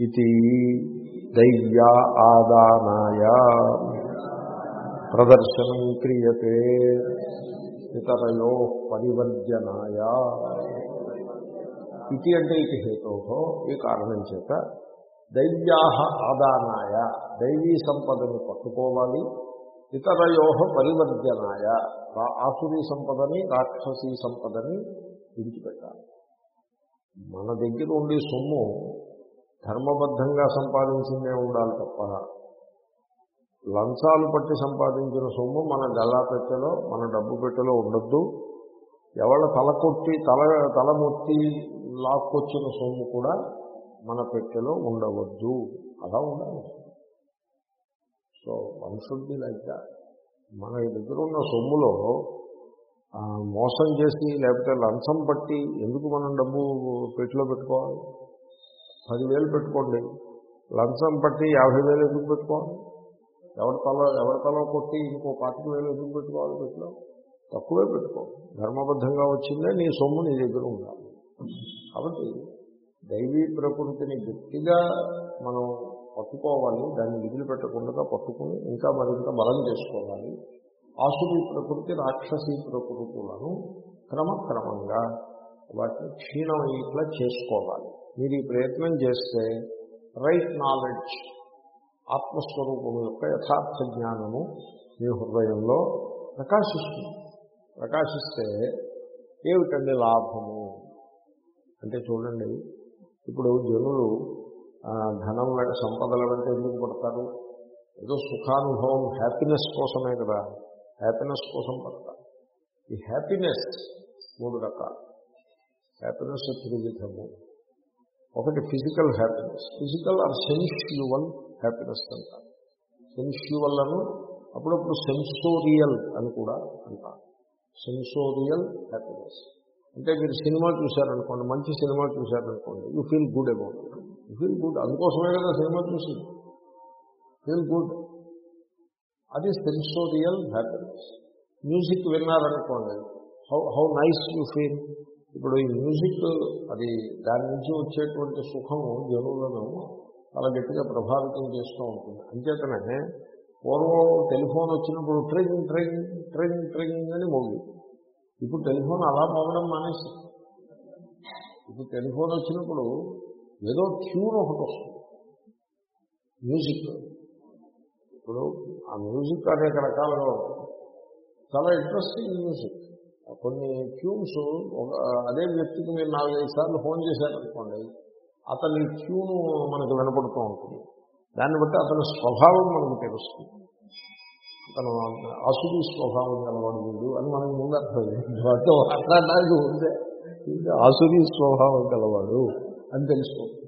ఇది దైవ్యా ఆదానాయ ప్రదర్శనం క్రియతే ఇతరయో పరివర్జనాయ ఇది అంటే ఇది హేతో ఈ కారణం చేత దైవ్యా ఆదానాయ దైవీ సంపదను పట్టుకోవాలి ఇతరయో పరివర్జనాయ ఆసురీ సంపదని రాక్షసీ సంపదని విడిచిపెట్టాలి. మన దగ్గర ఉండే సొమ్ము ధర్మబద్ధంగా సంపాదించిందే ఉండాలి తప్ప లంచాలు పట్టి సంపాదించిన సొమ్ము మన గల్లా పెట్టెలో మన డబ్బు పెట్టెలో ఉండొద్దు. ఎవళ్ళ తల కొట్టి తల తలమొత్తి లాక్కొచ్చిన సొమ్ము కూడా మన పెట్టెలో ఉండవద్దు. అలా ఉండాలి. So one should be like that మన దగ్గర ఉన్న సొమ్ములో మోసం చేసి లేకపోతే లంచం పట్టి ఎందుకు మనం డబ్బు పెట్టిలో పెట్టుకోవాలి? పదివేలు పెట్టుకోండి. లంచం పట్టి యాభై వేలు ఎందుకు పెట్టుకోవాలి? ఎవరి తల ఎవరి తల కొట్టి ఇంకో పాతిక వేలు ఎందుకు పెట్టుకోవాలి పెట్టిలో తక్కువే పెట్టుకో. ధర్మబద్ధంగా వచ్చిందే నీ సొమ్ము నీ దగ్గర ఉండాలి. కాబట్టి దైవీ ప్రకృతిని గట్టిగా మనం పట్టుకోవాలి దాన్ని విదిలిపెట్టకుండా పట్టుకుని ఇంకా మరింత బలం చేసుకోవాలి. ఆసురి ప్రకృతి రాక్షసీ ప్రకృతులను క్రమక్రమంగా వాటిని క్షీణమయ్యేట్లా చేసుకోవాలి. మీరు ఈ ప్రయత్నం చేస్తే రైట్ నాలెడ్జ్ ఆత్మస్వరూపం యొక్క యథార్థ జ్ఞానము మీ హృదయంలో ప్రకాశిస్తుంది. ప్రకాశిస్తే ఏమిటండి లాభము? అంటే చూడండి ఇప్పుడు జనులు ధనం సంపదల వెంట ఎందుకు పడతారు? ఏదో సుఖానుభవం హ్యాపీనెస్ కోసమే కదా. హ్యాపీనెస్ కోసం పడతారు. ఈ హ్యాపీనెస్ మూడు రకాలు. హ్యాపీనెస్ త్రివిధము. ఒకటి physical happiness. Physical or sensual happiness అంటారు. సెన్స్యువల్ అను అప్పుడప్పుడు సెన్సోరియల్ అని కూడా అంటారు. Sensorial happiness. అంటే మీరు సినిమా చూశారనుకోండి మంచి cinema చూశారనుకోండి you feel good about you feel good అందుకోసమే కదా సినిమా చూసి ఫీల్ గుడ్. అది sensorial happiness. Music విన్నారనుకోండి how how nice you feel? ఇప్పుడు ఈ మ్యూజిక్ అది దాని నుంచి వచ్చేటువంటి సుఖము జనులను చాలా గట్టిగా ప్రభావితం చేస్తూ ఉంటుంది. అంచేతనే పూర్వం టెలిఫోన్ వచ్చినప్పుడు ట్రింగ్ ట్రింగ్ ట్రింగ్ ట్రింగ్ అని మోగి. ఇప్పుడు టెలిఫోన్ అలా మోగడం మానేసి. ఇప్పుడు టెలిఫోన్ వచ్చినప్పుడు ఏదో ట్యూన్ ఒకటి వస్తుంది. మ్యూజిక్. ఇప్పుడు ఆ మ్యూజిక్ అనేక రకాలుగా ఉంటుంది. చాలా ఇంట్రెస్టింగ్ మ్యూజిక్. కొన్ని ట్యూన్స్ ఒక అదే వ్యక్తికి మీరు నాలుగైదు సార్లు ఫోన్ చేశారనుకోండి అతని ట్యూన్ మనకు వినపడుతూ ఉంటుంది. దాన్ని బట్టి అతని స్వభావం మనకు తెలుస్తుంది. అతను అసుడి స్వభావం కలవాడు వీడు అని మనకు ముందు అర్థం మాట్లాడడానికి ఉందే ఆసురి స్వభావం కలవాడు అని తెలుసుకుంటుంది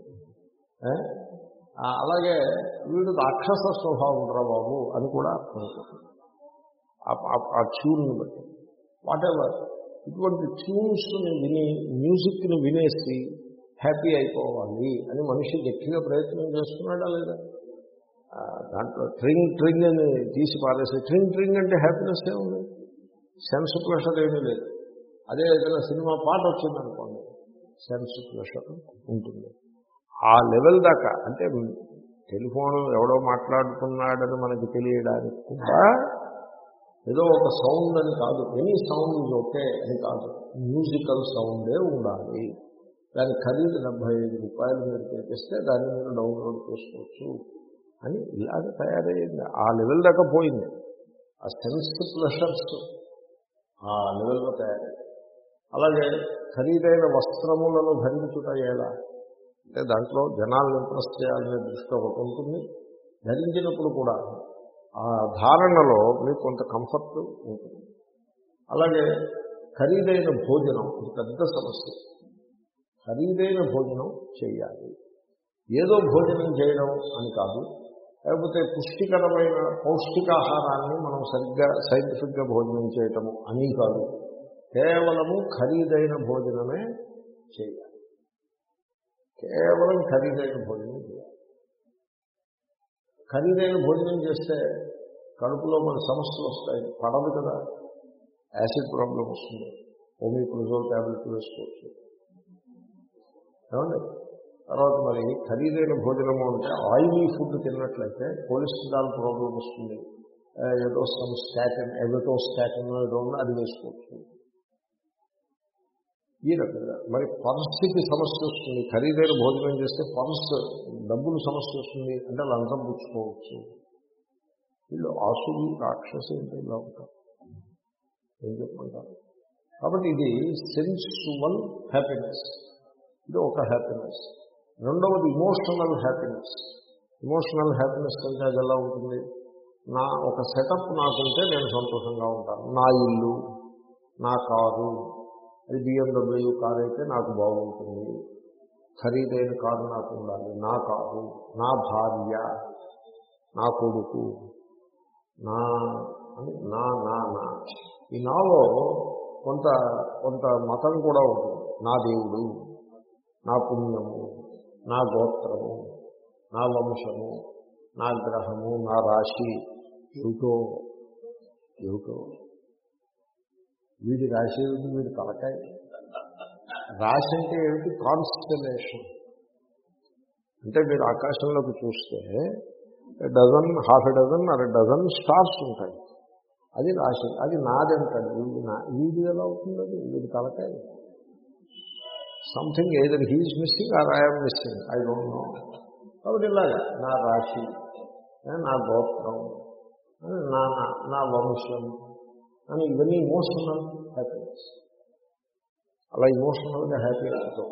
అలాగే వీడు రాక్షస స్వభావం రా బాబు అని కూడా అర్థం ఆ ట్యూన్ని బట్టి. వాట్ ఎవర్ ఇటువంటి ట్యూన్స్ని విని మ్యూజిక్ని వినేసి హ్యాపీ అయిపోవాలి అని మనిషి గట్టిగా ప్రయత్నం చేస్తున్నాడా లేదా? దాంట్లో ట్రింగ్ ట్రింగ్ అని తీసి పారేసి ట్రింగ్ ట్రింగ్ అంటే హ్యాపీనెస్ ఏముంది సెన్స్ ప్రెషర్ ఏమీ లేదు. అదే ఏదైనా సినిమా పాట వచ్చిందనుకోండి సెన్స్ ప్రెషర్ ఉంటుంది. ఆ లెవెల్ దాకా అంటే టెలిఫోన్ ఎవడో మాట్లాడుతున్నాడని మనకి తెలియడానికి కూడా ఏదో ఒక సౌండ్ అని కాదు. ఎనీ సౌండ్ ఇది ఓకే అని కాదు. మ్యూజికల్ సౌండే ఉండాలి. దాని ఖరీదు డెబ్బై ఐదు రూపాయలు మీరు చేపిస్తే దాన్ని మీరు డౌన్లోడ్ చేసుకోవచ్చు అని ఇలాగ తయారయ్యింది ఆ లెవెల్ దాకా పోయింది. ఆ సెన్స్ ప్లెషర్స్ ఆ లెవెల్లో తయారయ్యింది అలాగే ఖరీదైన వస్త్రములను ధరించుట ఎలా? అంటే దాంట్లో జనాలను ఇంప్రెస్ చేయాలనే దృష్టి ఒకటి ఉంటుంది. ధరించినప్పుడు కూడా ధారణలో మీకు కొంత కంఫర్ట్ ఉంటుంది. అలాగే ఖరీదైన భోజనం ఇది పెద్ద సమస్య. ఖరీదైన భోజనం చేయాలి. ఏదో భోజనం చేయడం అని కాదు. లేకపోతే పుష్టికరమైన పౌష్టికాహారాన్ని మనం సరిగ్గా సైంటిఫిక్గా భోజనం చేయటము అని కాదు. కేవలము ఖరీదైన భోజనమే చేయాలి. కేవలం ఖరీదైన భోజనం చేయాలి. ఖరీదైన భోజనం చేస్తే కడుపులో మన సమస్యలు వస్తాయి. పడదు కదా. యాసిడ్ ప్రాబ్లం వస్తుంది. ఓమిప్రజోల్ ట్యాబ్లెట్ వేసుకోవచ్చు. ఏమండి? తర్వాత మరి ఖరీదైన భోజనము అంటే ఆయిలీ ఫుడ్ తిన్నట్లయితే కొలెస్ట్రాల్ ప్రాబ్లం వస్తుంది. ఏదో సమ్ స్టాటిన్ ఎవటో స్టాటిన్ ఏదో అది వేసుకోవచ్చు. ఈ రకంగా. మరి పర్స్కి సమస్య వస్తుంది. ఖరీదైన భోజనం చేస్తే పర్స్ డబ్బులు సమస్య వస్తుంది అంటే లంచం పుచ్చుకోవచ్చు. వీళ్ళు ఆసులు రాక్షసు అంటే ఇలా ఉంటారు. ఏం చెప్పుకుంటారు కాబట్టి ఇది సెన్సువల్ హ్యాపీనెస్ ఇది ఒక హ్యాపీనెస్ రెండవది ఇమోషనల్ హ్యాపీనెస్ ఇమోషనల్ హ్యాపీనెస్ అంటే అది ఎలా ఉంటుంది? నా ఒక సెటప్ నాకుంటే నేను సంతోషంగా ఉంటాను. నా ఇల్లు నా కారు అది బిఎండబ్ల్యూ కారు అయితే నాకు బాగుంటుంది. ఖరీదైన కారు నాకు ఉండాలి. నా కారు నా భార్య నా కొడుకు నా అని నా నా నా. ఈ నాలో కొంత కొంత మతం కూడా ఉంటుంది. నా దేవుడు నా పుణ్యము నా గోత్రము నా వంశము నా గ్రహము నా రాశి ఏమిటో ఏమిటో వీడి రాశి ఏమిటి వీడి తలకాయ. రాశి అంటే ఏమిటి? కాన్స్టలేషన్ అంటే మీరు ఆకాశంలోకి చూస్తే డజన్ హాఫ్ ఎ డజన్ అర డజన్ స్టార్స్ ఉంటాయి. అది రాశి. అది నాదంటాడు. వీడి నా వీడి ఎలా అవుతుంది వీడి తలకాయ. Something either he's missing or I'm missing I don't know కాబట్టి ఇలాగా నా రాశి నా గోత్రం నా- నా వంశం అని ఇవన్నీ ఇమోషనల్ హ్యాపీనెస్ అలా ఇమోషనల్గా హ్యాపీ అవుతాం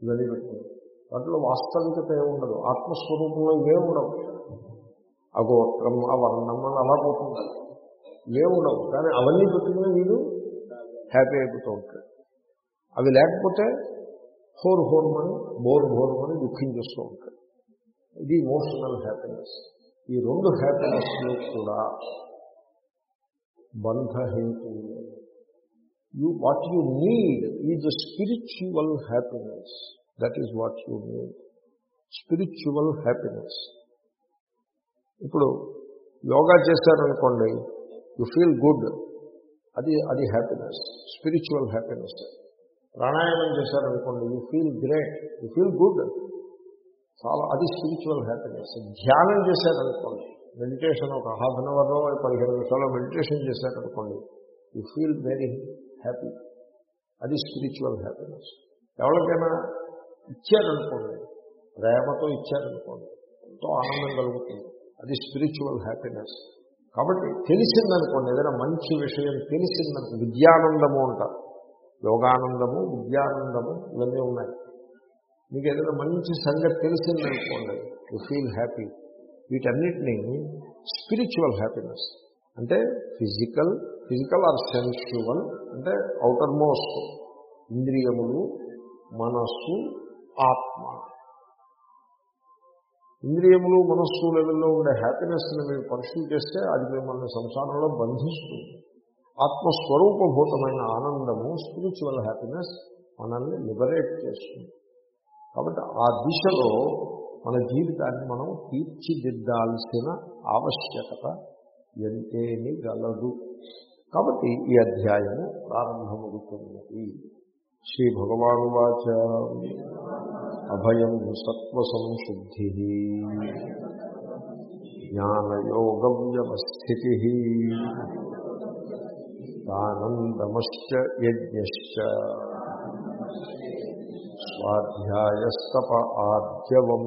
ఇవన్నీ పెట్టుకుని వాటిలో వాస్తవికత ఏముండదు ఆత్మస్వరూపంలో ఇవే ఉండవు. అగోత్రం ఆ వర్ణం అని అలా పోతుంది ఇవే ఉండవు. కానీ అవన్నీ పెట్టుకుని వీడు హ్యాపీ అయిపోతూ ఉంటాడు. అవి లేకపోతే హోర్ హోర్మని బోర్ హోర్మని దుఃఖించేస్తూ ఉంటాడు. ఇది ఇమోషనల్ హ్యాపీనెస్ ఈ రెండు హ్యాపీనెస్లు కూడా బంధహేతువులే you what you need is spiritual happiness that is what you need spiritual happiness ఇప్పుడు యోగా చేశారనుకోండి యు ఫీల్ గుడ్ అది అది హ్యాపీనెస్ స్పిరిచువల్ హ్యాపీనెస్ ప్రాణాయామం చేశారనుకోండి you feel great you feel good చాలా అది స్పిరిచువల్ హ్యాపీనెస్ ధ్యానం చేశారనుకోండి మెడిటేషన్ ఒక హాఫ్ అన్ అవర్లో పదిహేను నిమిషాల్లో మెడిటేషన్ చేశారనుకోండి యూ ఫీల్ వెరీ హ్యాపీ. అది స్పిరిచువల్ హ్యాపీనెస్. ఎవరికైనా ఇచ్చారనుకోండి ప్రేమతో ఇచ్చారనుకోండి ఎంతో ఆనందం కలుగుతుంది. అది స్పిరిచువల్ హ్యాపీనెస్. కాబట్టి తెలిసిందనుకోండి ఏదైనా మంచి విషయం తెలిసిందనుకో విద్యానందము అంటారు. యోగానందము విద్యానందము ఇవన్నీ ఉన్నాయి. మీకు ఏదైనా మంచి సంగతి తెలిసిందనుకోండి యూ ఫీల్ హ్యాపీ. వీటన్నిటినీ స్పిరిచువల్ హ్యాపీనెస్ అంటే ఫిజికల్ ఫిజికల్ ఆర్ సెన్షువల్ అంటే అవుటర్ మోస్ట్ ఇంద్రియములు మనస్సు ఆత్మ. ఇంద్రియములు మనస్సు లెవెల్లో ఉండే హ్యాపీనెస్ని మీరు పర్సూ చేస్తే అది మిమ్మల్ని సంసారంలో బంధిస్తుంది. ఆత్మస్వరూపభూతమైన ఆనందము స్పిరిచువల్ హ్యాపీనెస్ మనల్ని లిబరేట్ చేస్తుంది. కాబట్టి ఆ దిశలో మన జీవితాన్ని మనం తీర్చిదిద్దాల్సిన ఆవశ్యకత ఎంతేని గలదు. కాబట్టి ఈ అధ్యాయము ప్రారంభమవుతున్నది. శ్రీ భగవాను వాచ. అభయం సత్వ సంశుద్ధి. జ్ఞానయోగ వ్యవస్థితి ఆనందమశ్చ యజ్ఞశ్చ. స్వాధ్యాయస్తప ఆద్యవం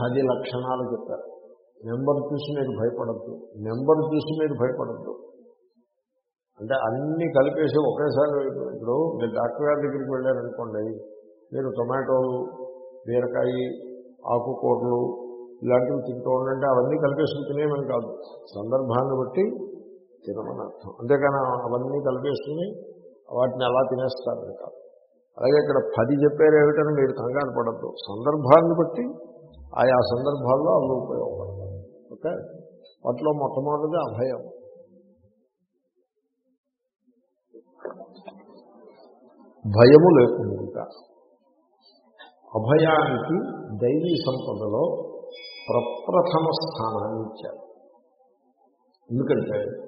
పది లక్షణాలు చెప్పారు. నెంబర్ చూసి మీరు భయపడద్దు. నెంబర్ చూసి మీరు భయపడద్దు. అంటే అన్ని కలిపేసి ఒకేసారి ఇప్పుడు మీరు డాక్టర్ గారి దగ్గరికి వెళ్ళారనుకోండి మీరు టొమాటోలు బీరకాయ ఆకుకూరలు ఇలాంటివి తింటూ ఉండంటే అవన్నీ కలిపేసుకుని తినేమని కాదు. సందర్భాన్ని బట్టి తినమని అర్థం. అంతేకాని అవన్నీ కలిపేసుకుని వాటిని అలా తినేస్తారని కాదు అలాగే ఇక్కడ పది చెప్పారు ఏమిటని మీరు కంగారు పడద్దు. సందర్భాన్ని బట్టి ఆయా సందర్భాల్లో అవి ఉపయోగపడతాయి. ఓకే? వాటిలో మొట్టమొదటిది అభయం. భయము లేకుండా అభయానికి దైవీ సంపదలో ప్రప్రథమ స్థానాన్ని ఇచ్చారు. ఎందుకంటే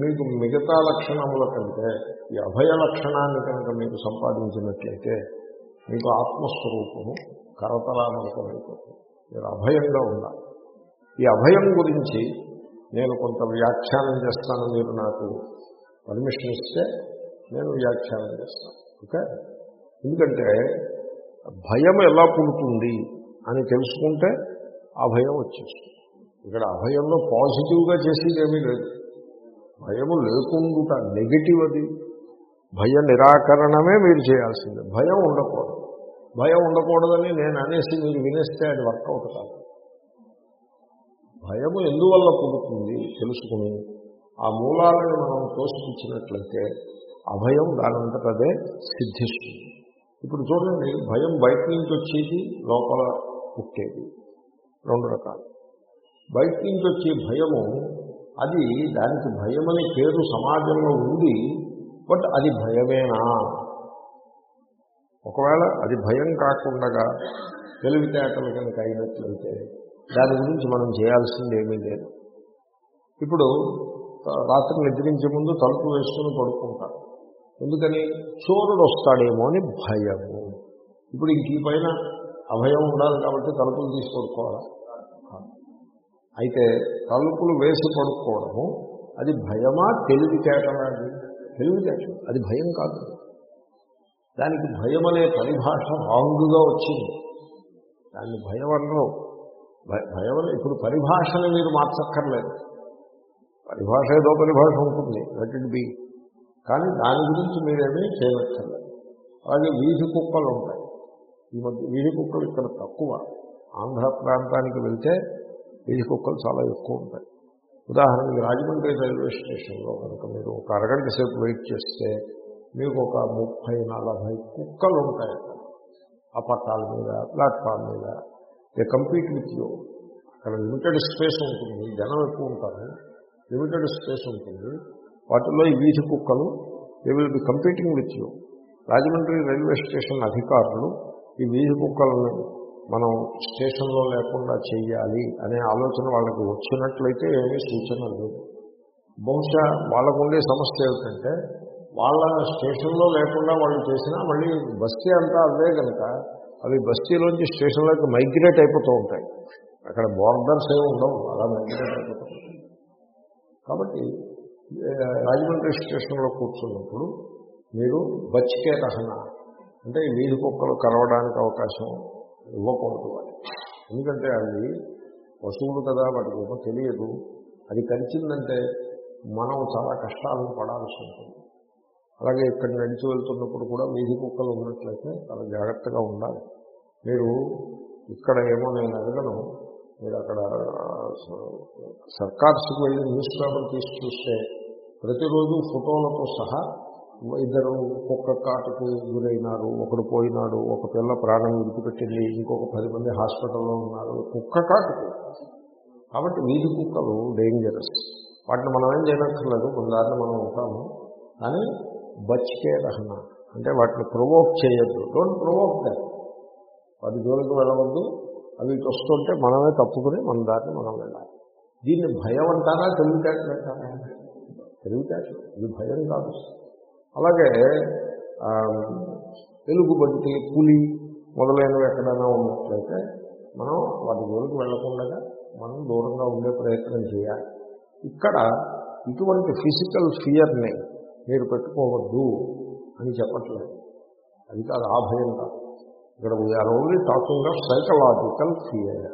మీకు మిగతా లక్షణముల కంటే ఈ అభయ లక్షణాన్ని కనుక మీకు సంపాదించినట్లయితే మీకు ఆత్మస్వరూపము కరతలామలకమైపోతుంది మీరు అభయంగా ఉండాలి. ఈ అభయం గురించి నేను కొంత వ్యాఖ్యానం చేస్తాను మీరు నాకు పర్మిషన్ ఇస్తే నేను వ్యాఖ్యానం చేస్తాను. ఓకే? ఎందుకంటే భయం ఎలా పుడుతుంది అని తెలుసుకుంటే అభయం వచ్చేస్తుంది. ఇక్కడ అభయంలో పాజిటివ్గా చేసేది ఏమీ లేదు. భయము లేకుండుట నెగిటివ్ అది భయ నిరాకరణమే మీరు చేయాల్సిందే. భయం ఉండకూడదు. భయం ఉండకూడదని నేను అనేసి మీరు వినేస్తే అది వర్కౌట్ కాదు. భయము ఎందువల్ల పుడుతుంది తెలుసుకుని ఆ మూలాలను మనం తోసిపుచ్చినట్లయితే అభయం దానంతట అదే సిద్ధిస్తుంది. ఇప్పుడు చూడండి భయం బయట నుంచి వచ్చేది లోపల పుట్టేది. రెండు రకాలు. బయట నుంచి వచ్చే భయము అది దానికి భయమని పేరు సమాజంలో ఉంది బట్ అది భయమేనా? ఒకవేళ అది భయం కాకుండా తెలివితేటలు కనుక అయినట్లయితే దాని గురించి మనం చేయాల్సింది ఏమీ లేదు. ఇప్పుడు రాత్రి నిద్రించే ముందు తలుపు వేసుకుని పడుకుంటారు. ఎందుకని? చోరుడు వస్తాడేమో అని భయము. ఇప్పుడు ఇంక ఈ పైన అభయం ఉండాలి కాబట్టి తలుపులు తీసి పడుకోవాలా? అయితే తలుపులు వేసి పడుకోవడము అది భయమా తెలివితేటలా అది తెలివితేట అది భయం కాదు. దానికి భయం అనే పరిభాష రాంగుగా వచ్చింది. దాన్ని భయం అనరు. భయం ఇప్పుడు పరిభాషను మీరు మార్చక్కర్లేదు. పరిభాష ఏదో పరిభాష ఉంటుంది లెట్ ఇట్ బి కానీ దాని గురించి మీరేమీ చేయవచ్చలేదు అలాగే వీధి కుక్కలు ఉంటాయి. ఈ మధ్య వీధి కుక్కలు ఇక్కడ తక్కువ. ఆంధ్ర ప్రాంతానికి వెళ్తే వీధి కుక్కలు చాలా ఎక్కువ ఉంటాయి. ఉదాహరణకి రాజమండ్రి రైల్వే స్టేషన్లో కనుక మీరు ఒక అరగంట సేపు వెయిట్ చేస్తే మీకు ఒక ముప్పై నలభై కుక్కలు ఉంటాయి. ఆ పట్టాల మీద ప్లాట్ఫామ్ మీద. They compete with you. అక్కడ లిమిటెడ్ స్పేస్ ఉంటుంది. జనం ఎక్కువ ఉంటారు. లిమిటెడ్ స్పేస్ ఉంటుంది. వాటిలో ఈ వీధి కుక్కలు they will be competing with you. Rajahmundry railway station అధికారులు ఈ వీధి కుక్కలను మనం స్టేషన్లో లేకుండా చేయాలి అనే ఆలోచన వాళ్ళకి వచ్చినట్లయితే ఏమీ సూచన లేదు. బహుశా వాళ్ళకు ఉండే సమస్య ఏమిటంటే వాళ్ళ స్టేషన్లో లేకుండా వాళ్ళు చేసినా మళ్ళీ బస్తీ అంతా అదే కనుక అవి బస్తీలోంచి స్టేషన్లోకి మైగ్రేట్ అయిపోతూ ఉంటాయి. అక్కడ బోర్డర్స్ ఏమి ఉండవు అలా మైగ్రేట్ అయిపోతూ కాబట్టి రాజమండ్రి స్టేషన్లో కూర్చున్నప్పుడు మీరు బచ్చికే రహన అంటే వీధి కుక్కలు కరవడానికి అవకాశం ఇవ్వకూడదు వాటి ఎందుకంటే అవి పశువులు కదా వాటికి ఏమో తెలియదు. అది కరిచిందంటే మనం చాలా కష్టాలను పడాల్సి ఉంటుంది. అలాగే ఇక్కడ నడిచి వెళ్తున్నప్పుడు కూడా వీధి కుక్కలు ఉన్నట్లయితే చాలా జాగ్రత్తగా ఉండాలి. మీరు ఇక్కడ ఏమో నేను అడగను. మీరు అక్కడ సర్కార్స్కి వెళ్ళి న్యూస్ పేపర్ తీసి చూస్తే ప్రతిరోజు ఫోటోలతో సహా ఇద్దరు కుక్క కాటుకు గురైనారు ఒకడు పోయినాడు ఒక పిల్ల ప్రాణం విడిచిపెట్టింది ఇంకొక పది మంది హాస్పిటల్లో ఉన్నారు. కుక్క కాటుకు. కాబట్టి వీధి కుక్కలు డేంజరస్ వాటిని మనం ఏం చేయనక్కర్లేదు మన దారిని మనం ఉంటాము. కానీ బచ్కే రహన. అంటే వాటిని ప్రొవోక్ చేయొద్దు. డోంట్ ప్రొవోక్ దా వాటి జోలికి వెళ్ళవద్దు. అవి ఇటు వస్తుంటే మనమే తప్పుకుని మన దారిని మనం వెళ్ళాలి. దీన్ని భయం అంటారా? తెలివితేటలు అంటారా తెలివితేటలు. ఇది భయం కాదు. అలాగే ఎలుగుబంటి పులి మొదలైనవి ఎక్కడైనా ఉన్నట్లయితే మనం వాటి జోలికి వెళ్ళకుండా మనం దూరంగా ఉండే ప్రయత్నం చేయాలి. ఇక్కడ ఇటువంటి ఫిజికల్ ఫియర్ని మీరు పెట్టుకోవద్దు అని చెప్పట్లేదు. అది కాదు ఆ భయం కాదు. ఇక్కడ we're only talking of psychological fear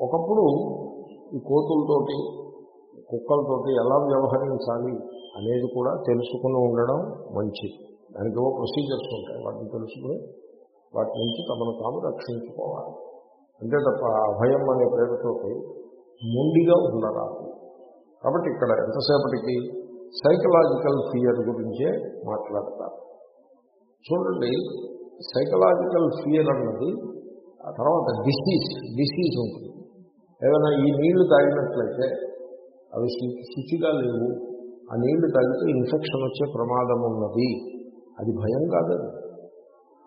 ఒకప్పుడు ఈ కోతులతోటి కుక్కలతోటి ఎలా వ్యవహరించాలి అనేది కూడా తెలుసుకుని ఉండడం మంచిది. దానికి ఏవో ప్రొసీజర్స్ ఉంటాయి. వాటిని తెలుసుకుని వాటి నుంచి తమను తాము రక్షించుకోవాలి. అంతే తప్ప అభయం అనే పేరుతోటి మొండిగా ఉండరాదు. కాబట్టి ఇక్కడ ఎంతసేపటికి సైకలాజికల్ ఫియర్ గురించే మాట్లాడతారు. చూడండి సైకలాజికల్ ఫియర్ అన్నది ఆ తర్వాత డిసీజ్ డిసీజ్ ఉంటుంది. ఏదైనా ఈ నీళ్ళు తాగినట్లయితే అవి శుచిగా లేవు. ఆ నీళ్ళు తాగితే ఇన్ఫెక్షన్ వచ్చే ప్రమాదం ఉన్నది. అది భయం కాదు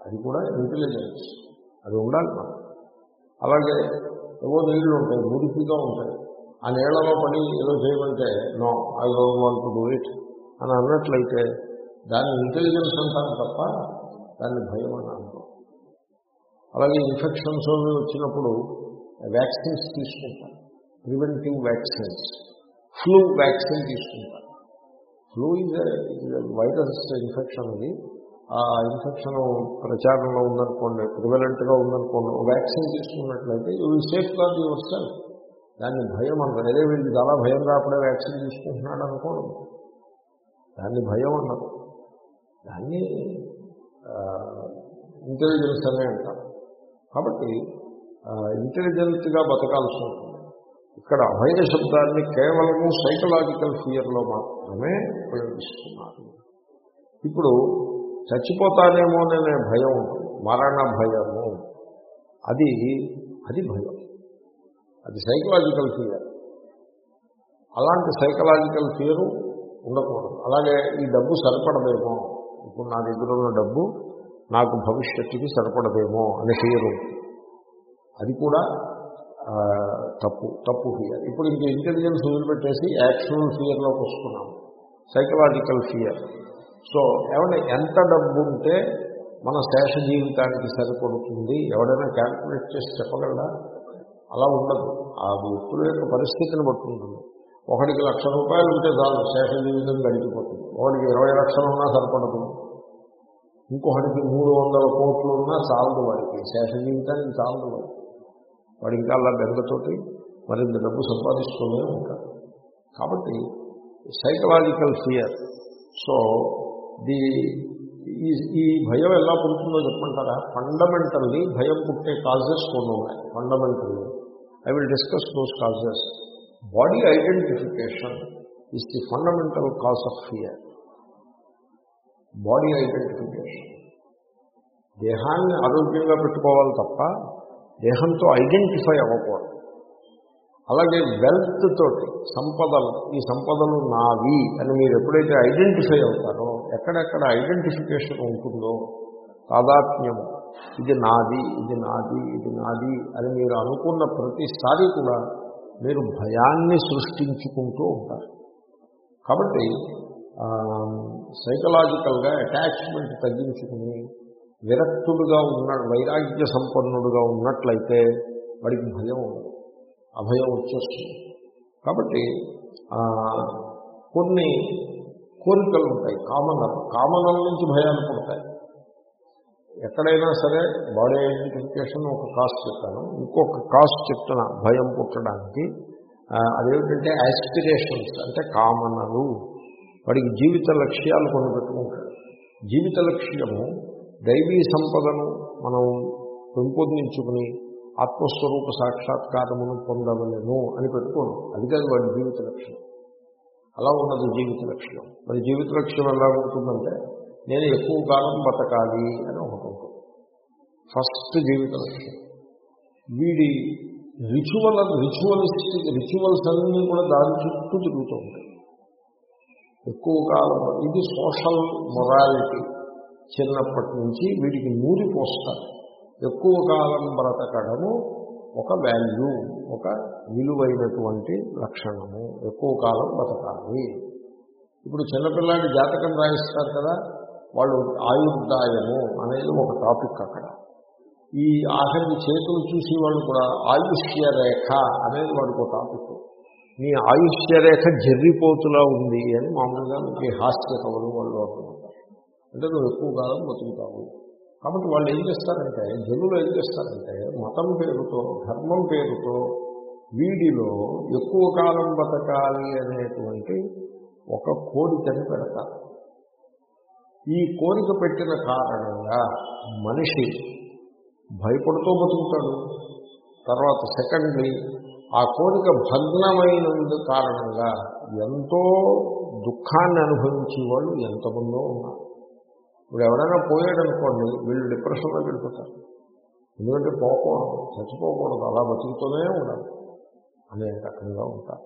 అది. కూడా ఇంటెలిజెన్స్ అది ఉండాలి మనం. అలాగే ఏవో నీళ్ళు ఉంటాయి మురికిగా ఉంటాయి. ఆ నీళ్ళలో పని ఏదో చేయమంటే no I don't want to do it అని అన్నట్లయితే దాన్ని ఇంటెలిజెన్స్ అంటాను తప్ప దాన్ని భయం అని అంటాం అలాగే ఇన్ఫెక్షన్స్ వచ్చినప్పుడు వ్యాక్సిన్స్ తీసుకుంటాం ప్రివెంటివ్ వ్యాక్సిన్స్ ఫ్లూ వ్యాక్సిన్ తీసుకుంటారు. ఫ్లూ ఇస్ వైరస్ ఇన్ఫెక్షన్ అది. ఆ ఇన్ఫెక్షన్ ప్రచారంలో ఉందనుకోండి ప్రివలెంట్గా ఉందనుకోండి వ్యాక్సిన్ తీసుకున్నట్లయితే ఇవి సేఫ్ గార్డ్ యువర్ దాన్ని భయం అన్నారు అదే వీళ్ళు చాలా భయం రాప్పుడే వ్యాక్సిన్ తీసుకుంటున్నాడు అనుకోండి. దాన్ని భయం అన్నారు దాన్ని ఇంటెలిజెన్స్ అనే అంటారు. కాబట్టి ఇంటెలిజెంట్గా బతకాల్సి ఉంటుంది. ఇక్కడ అభయ శబ్దాన్ని కేవలము సైకలాజికల్ ఫియర్లో మాత్రమే ఉపయోగిస్తున్నారు. ఇప్పుడు చచ్చిపోతానేమోననే భయం మరణ భయము. అది అది భయం. అది సైకలాజికల్ ఫియర్. అలాంటి సైకలాజికల్ ఫియరు ఉండకూడదు. అలాగే ఈ డబ్బు సరిపడదేమో. ఇప్పుడు నా దగ్గర ఉన్న డబ్బు నాకు భవిష్యత్తుకి సరిపడదేమో అనే ఫియర్. అది కూడా తప్పు తప్పు ఫియర్ ఇప్పుడు ఇంక ఇంటెలిజెన్స్ వదిలిపెట్టేసి యాక్చువల్ ఫియర్లోకి వస్తున్నాం. సైకలాజికల్ ఫియర్ సో ఎవరి ఎంత డబ్బు ఉంటే మన శేష జీవితానికి సరిపడుతుంది. ఎవడైనా క్యాల్కులేట్ చేసి చెప్పగలరా అలా ఉండదు. ఆ వ్యక్తుల యొక్క పరిస్థితిని బట్టి ఉంటుంది ఒకడికి లక్ష రూపాయలు ఉంటే చాలు శేష జీవితం గడిచిపోతుంది. ఒకడికి ఇరవై లక్షలు ఉన్నా సరిపడదు. ఇంకొకటికి మూడు వందల కోట్లు ఉన్నా చాలదు వాడికి. శేష జీవితానికి చాలదు వాడికి. వాడు ఇంకా అలా బెంగతోటి మరింత డబ్బు సంపాదిస్తూనే ఉంటాడు కాబట్టి సైకలాజికల్ ఫియర్ సో ది ఈ ఈ భయం ఎలా పుడుతుందో చెప్పంటారా ఫండమెంటల్లీ భయం పుట్టే కాజెస్ కొన్ని ఉన్నాయి fundamentally I will discuss those causes body identification is the fundamental cause of fear body identification దేహాన్ని ఆరోగ్యంగా పెట్టుకోవాలి తప్ప దేహంతో ఐడెంటిఫై అవ్వకూడదు. అలాగే వెల్త్ తోటి సంపదలు ఈ సంపదలు నావి అని మీరు ఎప్పుడైతే ఐడెంటిఫై అవుతారో ఎక్కడెక్కడ ఐడెంటిఫికేషన్ ఉంటుందో తాదాత్మ్యము ఇది నాది ఇది నాది ఇది నాది అని మీరు అనుకున్న ప్రతిసారి కూడా మీరు భయాన్ని సృష్టించుకుంటూ ఉంటారు. కాబట్టి సైకలాజికల్గా అటాచ్మెంట్ తగ్గించుకుని విరక్తుడుగా ఉన్న వైరాగ్య సంపన్నుడుగా ఉన్నట్లయితే వాడికి భయం అభయం వచ్చేస్తుంది. కాబట్టి కొన్ని కోరికలు ఉంటాయి కామనలు. కామనల నుంచి భయాలు పుడతాయి. ఎక్కడైనా సరే బాడీ ఐడెంటిఫికేషన్ ఒక కాస్ట్ చెప్తాను. ఇంకొక కాస్ట్ చెప్తున్నా భయం పుట్టడానికి అదేమిటంటే యాస్పిరేషన్స్ అంటే కామనలు. వాడికి జీవిత లక్ష్యాలు కొన్ని పెట్టుకుంటాడు జీవిత లక్ష్యము దైవీ సంపదను మనం పెంపొందించుకుని ఆత్మస్వరూప సాక్షాత్కారమును పొందవలేను అని పెట్టుకోను. అది కాదు వాడి జీవిత లక్ష్యం. అలా ఉన్నది జీవిత లక్ష్యం. మరి జీవిత లక్ష్యం ఎలా ఉంటుందంటే నేను ఎక్కువ కాలం బతకాలి అని ఒకటి ఉంటుంది. ఫస్ట్ జీవిత లక్ష్యం. వీడి రిచువల్ రిచువలిస్టిక్ రిచువల్స్ అన్నీ కూడా దాని చుట్టూ తిరుగుతూ ఉంటాయి. ఎక్కువ కాలం ఇది సోషల్ మొరాలిటీ. చిన్నప్పటి నుంచి వీటికి నూరి పోస్తారు. ఎక్కువ కాలం బ్రతకడము ఒక వాల్యూ ఒక విలువైనటువంటి లక్షణము. ఎక్కువ కాలం బ్రతకాలి. ఇప్పుడు చిన్నపిల్లాడి జాతకం రాయిస్తారు కదా వాళ్ళు ఆయుర్దాయము అనేది ఒక టాపిక్ అక్కడ. ఈ ఆఖరికి చేతులు చూసి వాళ్ళు కూడా ఆయుష్య రేఖ అనేది వాడికి ఒక టాపిక్ నీ ఆయుష్య రేఖ జర్రిపోతులా ఉంది అని మామూలుగా మీకు హాస్య కవులు వాళ్ళు అంటున్నారు. అంటే నువ్వు ఎక్కువ కాలం బతుకుతావు కాబట్టి వాళ్ళు ఏం చేస్తారంటే జనులు ఏం చేస్తారంటే మతం పేరుతో ధర్మం పేరుతో వీడిలో ఎక్కువ కాలం బతకాలి అనేటువంటి ఒక కోరికని పెడతారు. ఈ కోరిక పెట్టిన కారణంగా మనిషి భయపడుతూ బతుకుతాడు. తర్వాత సెకండ్లీ ఆ కోరిక భగ్నమైన కారణంగా ఎంతో దుఃఖాన్ని అనుభవించే వాళ్ళు ఎంతమందో ఉన్నారు. ఇప్పుడు ఎవరైనా పోయాడనుకోండి వీళ్ళు డిప్రెషన్లో వెళ్ళిపోతారు ఎందుకంటే పోకూడదు చచ్చిపోకూడదు అలా బతుకుతూనే ఉండాలి అనే రకంగా ఉంటారు.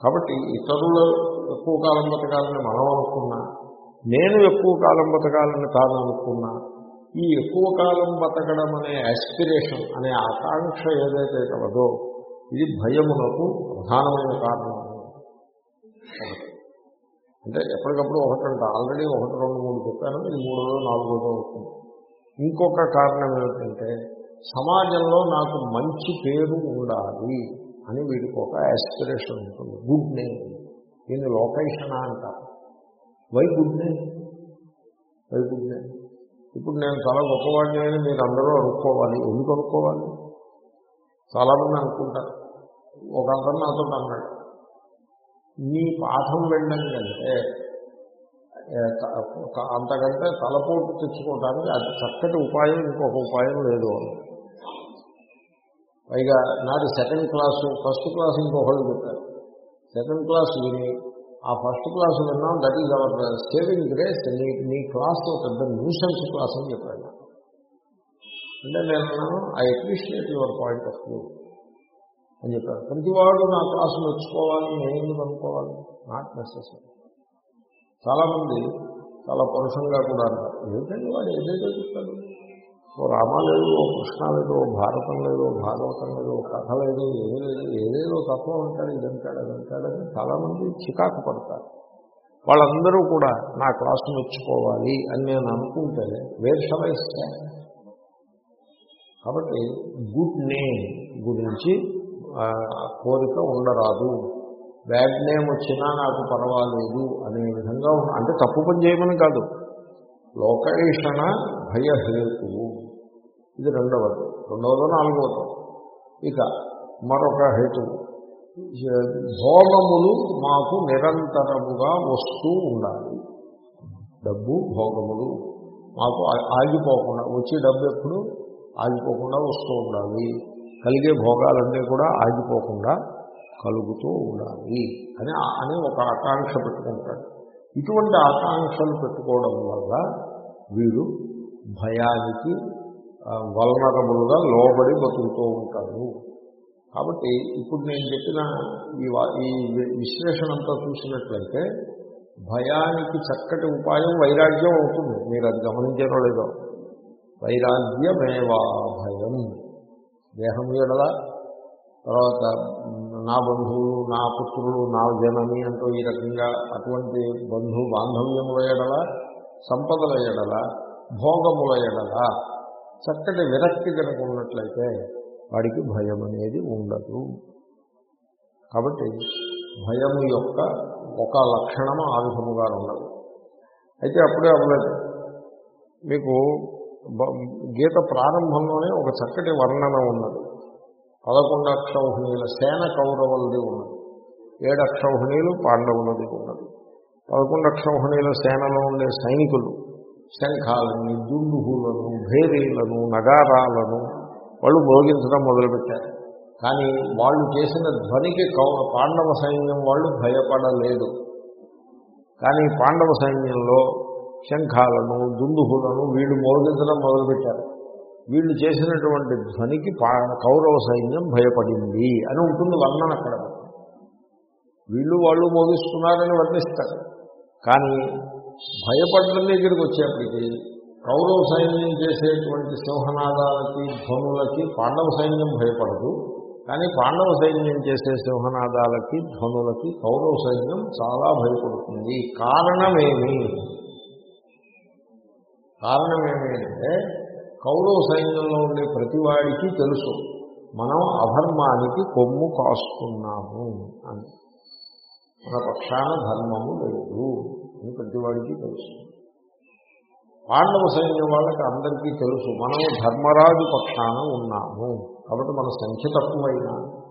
కాబట్టి ఇతరులు ఎక్కువ కాలం బతకాలని మనం అనుకున్నా నేను ఎక్కువ కాలం బతకాలని తాను అనుకున్నా ఈ ఎక్కువ కాలం బతకడం అనే ఆస్పిరేషన్ అనే ఆకాంక్ష ఏదైతే కలదో ఇది భయమునకు ప్రధానమైన కారణం. ఒకటి అంటే ఎప్పటికప్పుడు ఒకటంట ఆల్రెడీ ఒకటి రెండు మూడు చెప్పాను. ఇది మూడో నాలుగోదో అవుతుంది ఇంకొక కారణం ఏమిటంటే సమాజంలో నాకు మంచి పేరు ఉండాలి అని వీడికి ఒక యాస్పిరేషన్ ఉంటుంది. గుడ్ నేమ్ దీన్ని లోకేషణ అంటారు why good name why good name ఇప్పుడు నేను చాలా గొప్పవాడిని అని మీరు అందరూ అనుకోవాలి. ఎందుకు అనుకోవాలి? చాలామంది అనుకుంటారు. ఒక అతను నాతో అన్నాడు ఈ పాఠం వెళ్ళడం కంటే అంతకంటే తలపోటు తెచ్చుకోవడానికి అది చక్కటి ఉపాయం ఇంకొక ఉపాయం లేదు పైగా నాది సెకండ్ క్లాసు ఫస్ట్ క్లాస్ ఇంకొకళ్ళు చెప్పారు. సెకండ్ క్లాస్ విని ఆ ఫస్ట్ క్లాస్ విన్నాం that is our saving grace. నీ నీ క్లాస్ పెద్ద న్యూసెన్స్ క్లాస్ అని చెప్పాను అంటే నేను I appreciate your point of view. అని చెప్పారు ప్రతివాడు నా క్లాసు మెచ్చుకోవాలి నేను ఎందుకు అనుకోవాలి? నాట్ నెసెసరీ చాలామంది చాలా పరుషంగా కూడా అంటారు. ఏమిటండి వాడు ఏదైతే చెప్తాడు? ఓ రామ లేదు ఓ కృష్ణ లేదు ఓ భారతం లేదు ఓ భాగవతం లేదు ఓ కథ లేదు ఏమీ లేదు ఏదేదో తత్వం అంటాడు ఇదంటాడు అదంటాడని చాలామంది చికాకు పడతారు. వాళ్ళందరూ కూడా నా క్లాసు మెచ్చుకోవాలి అని నేను అనుకుంటే వేర్ కాబట్టి గుడ్ నేమ్ గురించి కోరిక ఉండరాదు. బ్యాడ్ నేమ్ వచ్చినా నాకు పర్వాలేదు అనే విధంగా అంటే తప్పు పని చేయమని కాదు. లోకేషణ భయహేతువు ఇది రెండవది. రెండవదో నాలుగవదో. ఇక మరొక హేతువు భోగములు మాకు నిరంతరముగా వస్తూ ఉండాలి. డబ్బు భోగములు మాకు ఆగిపోకుండా వచ్చే డబ్బు ఎప్పుడు? ఆగిపోకుండా వస్తూ ఉండాలి. కలిగే భోగాలన్నీ కూడా ఆగిపోకుండా కలుగుతూ ఉండాలి అని అని ఒక ఆకాంక్ష పెట్టుకుంటాడు. ఇటువంటి ఆకాంక్షలు పెట్టుకోవడం వల్ల వీడు భయానికి వలనరములుగా లోబడి బతుకుతూ ఉంటాడు. కాబట్టి ఇప్పుడు నేను చెప్పిన ఈ ఈ విశ్లేషణ అంతా చూసినట్లయితే భయానికి చక్కటి ఉపాయం వైరాగ్యం అవుతుంది. మీరు అది గమనించారో లేదో. వైరాగ్యమేవా భయం దేహం ఎడల తర్వాత నా బంధువులు నా పుత్రులు నా జనని అంటూ ఈ రకంగా అటువంటి బంధు బాంధవ్యముల ఎడల సంపదల ఎడల భోగముల ఎడల చక్కటి విరక్తి కనుక ఉన్నట్లయితే వాడికి భయం అనేది ఉండదు. కాబట్టి భయం యొక్క ఒక లక్షణము ఆ విధముగా ఉండదు. అయితే అప్పుడే అవ్వలేదు మీకు గీత ప్రారంభంలోనే ఒక చక్కటి వర్ణన ఉన్నది. పదకొండు అక్షౌహిణీల సేన కౌరవులది ఉన్నది. ఏడు అక్షౌహిణీలు పాండవులది ఉన్నది. పదకొండు అక్షౌహిణీల సేనలో ఉండే సైనికులు శంఖాలని దుండుహులను భేరీలను నగారాలను వాళ్ళు మోగించడం మొదలుపెట్టారు. కానీ వాళ్ళు చేసిన ధ్వనికి కౌ పాండవ సైన్యం వాళ్ళు భయపడలేదు. కానీ పాండవ సైన్యంలో శంఖాలను దుందుహులను వీళ్ళు మోగించడం మొదలుపెట్టారు. వీళ్ళు చేసినటువంటి ధ్వనికి పా- కౌరవ సైన్యం భయపడింది అని ఉంటుంది వర్ణన అక్కడ. వీళ్ళు వాళ్ళు మోగిస్తున్నారని వర్ణిస్తారు. కానీ భయపడడం దగ్గరికి వచ్చేప్పటికీ కౌరవ సైన్యం చేసేటువంటి సింహనాదాలకి ధ్వనులకి పాండవ సైన్యం భయపడదు. కానీ పాండవ సైన్యం చేసే సింహనాదాలకి ధ్వనులకి కౌరవ సైన్యం చాలా భయపడుతుంది. కారణమేమి? కారణం ఏమిటంటే కౌరవ సైన్యంలో ఉండే ప్రతివాడికి తెలుసు మనం అధర్మానికి కొమ్ము కాస్తున్నాము అని. మన పక్షాన ధర్మము లేదు అని ప్రతివాడికి తెలుసు. పాండవ సైన్యం వాళ్ళకి అందరికీ తెలుసు మనం ధర్మరాజు పక్షాన ఉన్నాము. కాబట్టి మన సంఖ్య తక్కువైనా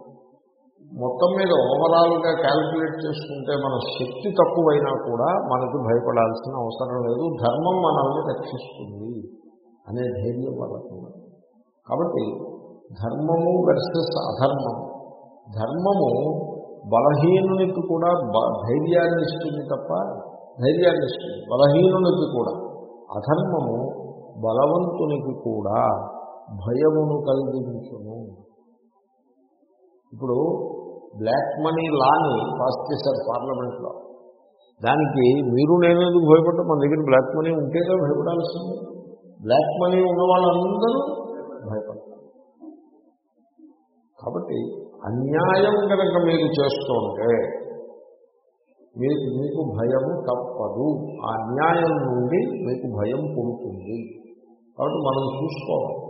మొత్తం మీద ఓవరాల్గా క్యాల్కులేట్ చేసుకుంటే మన శక్తి తక్కువైనా కూడా మనకు భయపడాల్సిన అవసరం లేదు. ధర్మం మనల్ని రక్షిస్తుంది అనే ధైర్యం వాళ్ళకు కాబట్టి ధర్మము వర్సెస్ అధర్మం. ధర్మము బలహీనునికి కూడా ధైర్యాన్ని ఇస్తుంది తప్ప ధైర్యాన్ని ఇస్తుంది. బలహీనునికి కూడా. అధర్మము బలవంతునికి కూడా భయమును కలిగించును. ఇప్పుడు బ్లాక్ మనీ లాని పాస్ చేశారు పార్లమెంట్లో. దానికి మీరు నేనేందుకు భయపడ్డా? మన దగ్గర బ్లాక్ మనీ ఉంటేనే భయపడాల్సింది. బ్లాక్ మనీ ఉన్న వాళ్ళందరూ భయపడతారు. కాబట్టి అన్యాయం కనుక మీరు చేస్తుంటే మీకు మీకు భయం తప్పదు. ఆ అన్యాయం నుండి మీకు భయం పుడుతుంది. కాబట్టి మనం చూసుకోవాలి.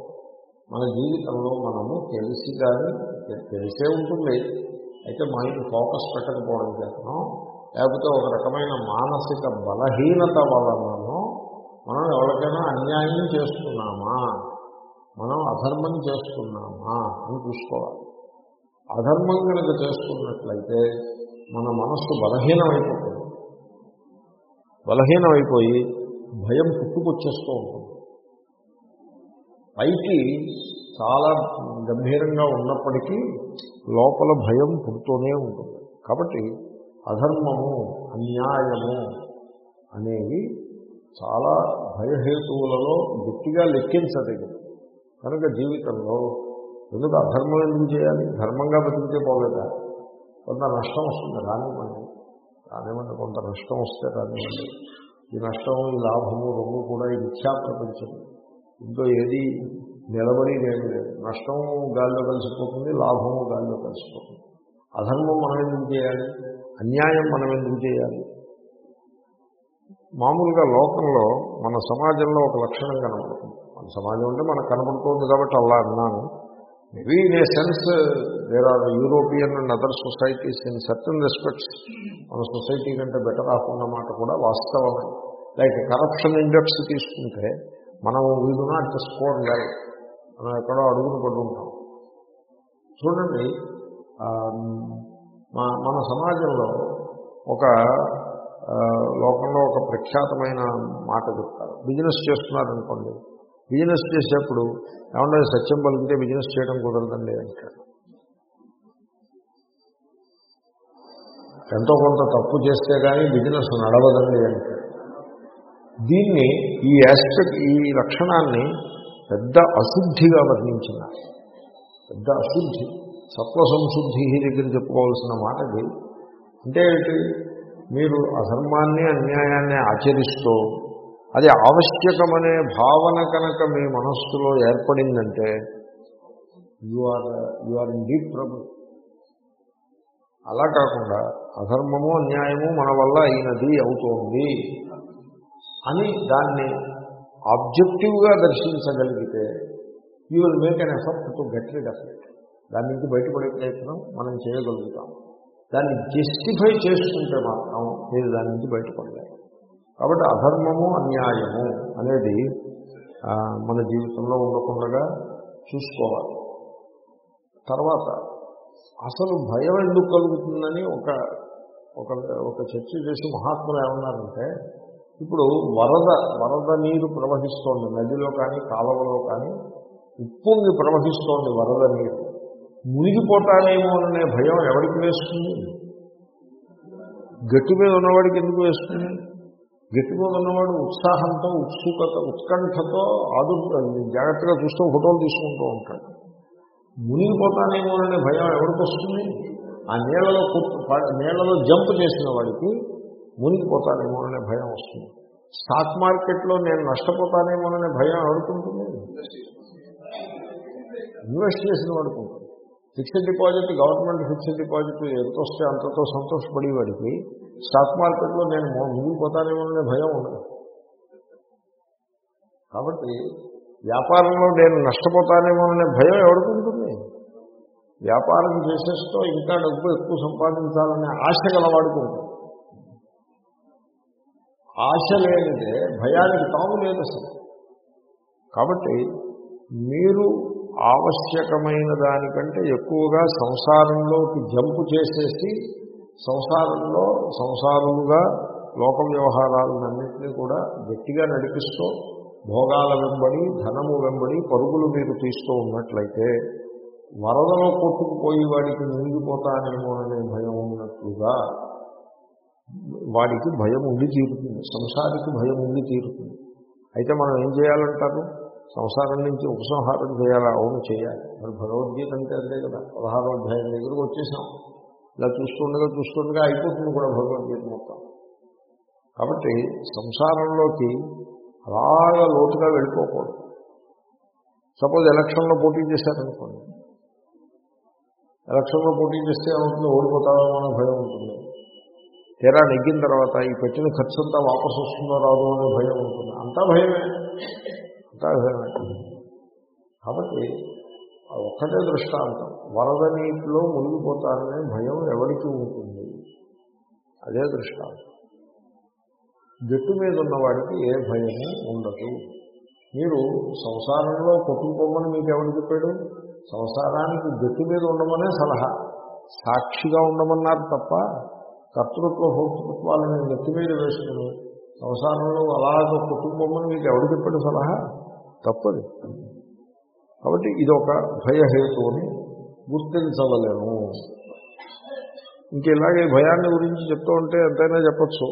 మన జీవితంలో మనము తెలిసి కానీ తెలిసే ఉంటుంది. అయితే మైండ్ ఫోకస్ పెట్టకపోవడం చేతనో. లేకపోతే ఒక రకమైన మానసిక బలహీనత వలననో మనం ఎవరికైనా అన్యాయం చేస్తున్నామా? మనం అధర్మం చేస్తున్నామా అని చూసుకోవాలి. అధర్మం కనుక చేస్తున్నట్లయితే మన మనస్సు బలహీనమైపోతుంది. బలహీనమైపోయి భయం పుట్టుకొచ్చేస్తూ ఉంటుంది. పైకి చాలా గంభీరంగా ఉన్నప్పటికీ లోపల భయం పుడుతూనే ఉంటుంది. కాబట్టి అధర్మము అన్యాయము అనేవి చాలా భయహేతువులలో గట్టిగా లెక్కించదగింది కనుక జీవితంలో ఎందుకు అధర్మం ఎందుకు చేయాలి? ధర్మంగా బతికితే పోలేదా? కొంత నష్టం వస్తుంది రానివ్వండి. రానివ్వండి కొంత నష్టం వస్తే రానివ్వండి. ఈ నష్టం ఈ లాభము రెండు కూడా ఈ మిథ్యా ప్రపంచం ఇంట్లో ఏది నిలబడి లేదు. నష్టం గాలిలో కలిసిపోతుంది లాభము గాలిలో కలిసిపోతుంది. అధర్మం మనం ఎందుకు చేయాలి? అన్యాయం మనం ఎందుకు చేయాలి? మామూలుగా లోకంలో మన సమాజంలో ఒక లక్షణం కనబడుతుంది. మన సమాజం అంటే మనకు కనబడుతుంది కాబట్టి అలా అన్నాను. Maybe in a sense there are European and other societies in certain respects మన సొసైటీ కంటే బెటర్ ఆఫ్ అన్నమాట కూడా వాస్తవమే. లైక్ కరప్షన్ ఇండెక్స్ తీసుకుంటే మనం వీడు నాట్ స్కోర్ లైక్ మనం ఎక్కడో అడుగును పడుకుంటాం. చూడండి మన సమాజంలో ఒక లోకంలో ఒక ప్రఖ్యాతమైన మాట చెప్తారు. బిజినెస్ చేస్తున్నారనుకోండి. బిజినెస్ చేసేప్పుడు ఏమన్నా సత్యం పలికితే బిజినెస్ చేయడం కుదరదండి అంటారు. ఎంతో కొంత తప్పు చేస్తే కానీ బిజినెస్ నడవదండి అంటారు. దీన్ని ఈ ఆస్పెక్ట్ ఈ లక్షణాన్ని పెద్ద అశుద్ధిగా వర్ణించినారు. పెద్ద అశుద్ధి సత్వ సంశుద్ధి దగ్గర చెప్పుకోవాల్సిన మాటది అంటే ఏంటి? మీరు అధర్మాన్ని అన్యాయాన్ని ఆచరిస్తూ అది ఆవశ్యకమనే భావన కనుక మీ మనస్సులో ఏర్పడిందంటే you are you are in deep trouble అలా కాకుండా అధర్మము అన్యాయము మన వల్ల అయినది అవుతోంది అని దాన్ని ఆబ్జెక్టివ్గా దర్శించగలిగితే you will make an effort to get rid దాని నుంచి బయటపడే ప్రయత్నం మనం చేయగలుగుతాం. దాన్ని జస్టిఫై చేసుకుంటే మాత్రం మీరు దాని నుంచి బయటపడలేదు కాబట్టి అధర్మము అన్యాయము అనేది మన జీవితంలో ఉండకుండా చూసుకోవాలి. తర్వాత అసలు భయం ఎందుకు కలుగుతుందని ఒక ఒక ఒక చర్చ చేసి మహాత్ములు ఏమన్నారంటే ఇప్పుడు వరద వరద నీరు ప్రవహిస్తోంది నదిలో కానీ కాలువలో కానీ ఉప్పొంగి ప్రవహిస్తోంది వరద నీరు. మునిగిపోతానేమో అనే భయం ఎవరికి వేస్తుంది? గట్టి మీద ఉన్నవాడికి ఎందుకు వేస్తుంది? గట్టి మీద ఉన్నవాడు ఉత్సాహంతో ఉత్సుకత ఉత్కంఠతో ఆదు జాగ్రత్తగా చూస్తూ ఫోటోలు తీసుకుంటూ ఉంటాడు. మునిగిపోతానేమో అనే భయం ఎవరికి వస్తుంది? ఆ నీళ్ళలో నీళ్ళలో జంప్ చేసిన వాడికి మునిగిపోతానేమో అనే భయం వస్తుంది. స్టాక్ మార్కెట్లో నేను నష్టపోతానేమో అనే భయం ఎవరుకుంటుంది? ఇన్వెస్ట్ చేసిన వాడుకుంటుంది. Fixed deposit government fixed deposit ఎంత వస్తే అంతతో సంతోషపడేవాడికి స్టాక్ మార్కెట్లో నేను మునిగిపోతానేమో అనే భయం ఉండదు. కాబట్టి వ్యాపారంలో నేను నష్టపోతానేమో అనే భయం ఎవడుకుంటుంది వ్యాపారం చేసేస్తూ ఇంకా డబ్బు ఎక్కువ సంపాదించాలనే ఆశ గలవాడుకుంటుంది. ఆశ లేనిదే భయానికి తాము లేదు అసలు. కాబట్టి మీరు ఆవశ్యకమైన దానికంటే ఎక్కువగా సంసారంలోకి జంపు చేసేసి సంసారంలో సంసారముగా లోక వ్యవహారాలన్నింటినీ కూడా గట్టిగా నడిపిస్తూ భోగాల వెంబడి ధనము వెంబడి పరుగులు మీరు తీస్తూ ఉన్నట్లయితే వరదలో కొట్టుకుపోయి వాడికి మునిగిపోతానేమో అనే భయం ఉన్నట్లుగా వాడికి భయం ఉండి తీరుతుంది సంసారికి భయం ఉండి తీరుతుంది. అయితే మనం ఏం చేయాలంటారు? సంసారం నుంచి ఉపసంహారం చేయాలా? అవును చేయాలి. మరి భగవద్గీత అంటే అంతే కదా. పదహారో అధ్యాయం దగ్గరకు వచ్చేసాం. ఇలా చూస్తుండగా చూస్తుండగా అయిపోతుంది కూడా భగవద్గీత మొత్తం. కాబట్టి సంసారంలోకి అలాగా లోతుగా వెళ్ళిపోకూడదు. సపోజ్ ఎలక్షన్లో పోటీ చేశారనుకోండి. ఎలక్షన్లో పోటీ చేస్తే ఏమవుతుంది? ఓడిపోతామో అనే భయం ఉంటుంది. తీరా నెగ్గిన తర్వాత ఈ పెట్టిన ఖర్చు అంతా వాపసు వస్తుందో రాదు అనే భయం ఉంటుంది. అంతా భయమే. అంతా భయమే. కాబట్టి ఒక్కటే దృష్టాంతం. వరద నీటిలో మునిగిపోతారనే భయం ఎవరికి ఉంటుంది. అదే దృష్టాంతం. జట్టు మీద ఉన్నవాడికి ఏ భయము ఉండదు. మీరు సంసారంలో కొట్టుకుపోమని మీకు ఎవరు చెప్పాడు? సంసారానికి గట్టు మీద ఉండమనే సలహా. సాక్షిగా ఉండమన్నారు తప్ప కర్తృత్వ భోక్తృత్వాలని నెత్తి మీద వేసుకుని సంసారంలో అలాగ కుటుంబం మీకు ఎవరు చెప్పాడు సలహా? తప్పది. కాబట్టి ఇదొక భయహేతువుని గుర్తించవలేము ఇంక ఇలాగే భయాన్ని గురించి చెప్తూ ఉంటే ఎంతైనా చెప్పచ్చు.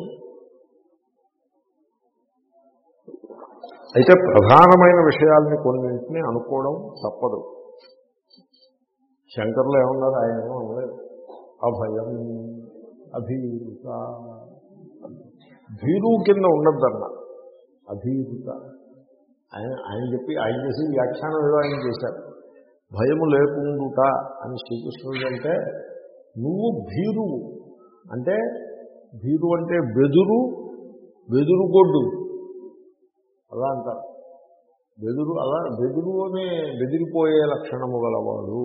అయితే ప్రధానమైన విషయాల్ని కొన్నింటిని అనుకోవడం తప్పదు. శంకర్లు ఏమన్నారు? ఆయన ఏమో అభయం. అభీరుత భీరు కింద ఉండద్దన్న. అభీరుత ఆయన ఆయన చెప్పి ఆయన చేసి వ్యాఖ్యానం ఏదో ఆయన చేశారు. భయము లేకుండుట అని శ్రీకృష్ణుడు అంటే నువ్వు భీరువు అంటే భీరు అంటే బెదురు బెదురుగొడ్డు అలా అంటారు. బెదురు అలా బెదురు అనే బెదిరిపోయే లక్షణము గలవాడు.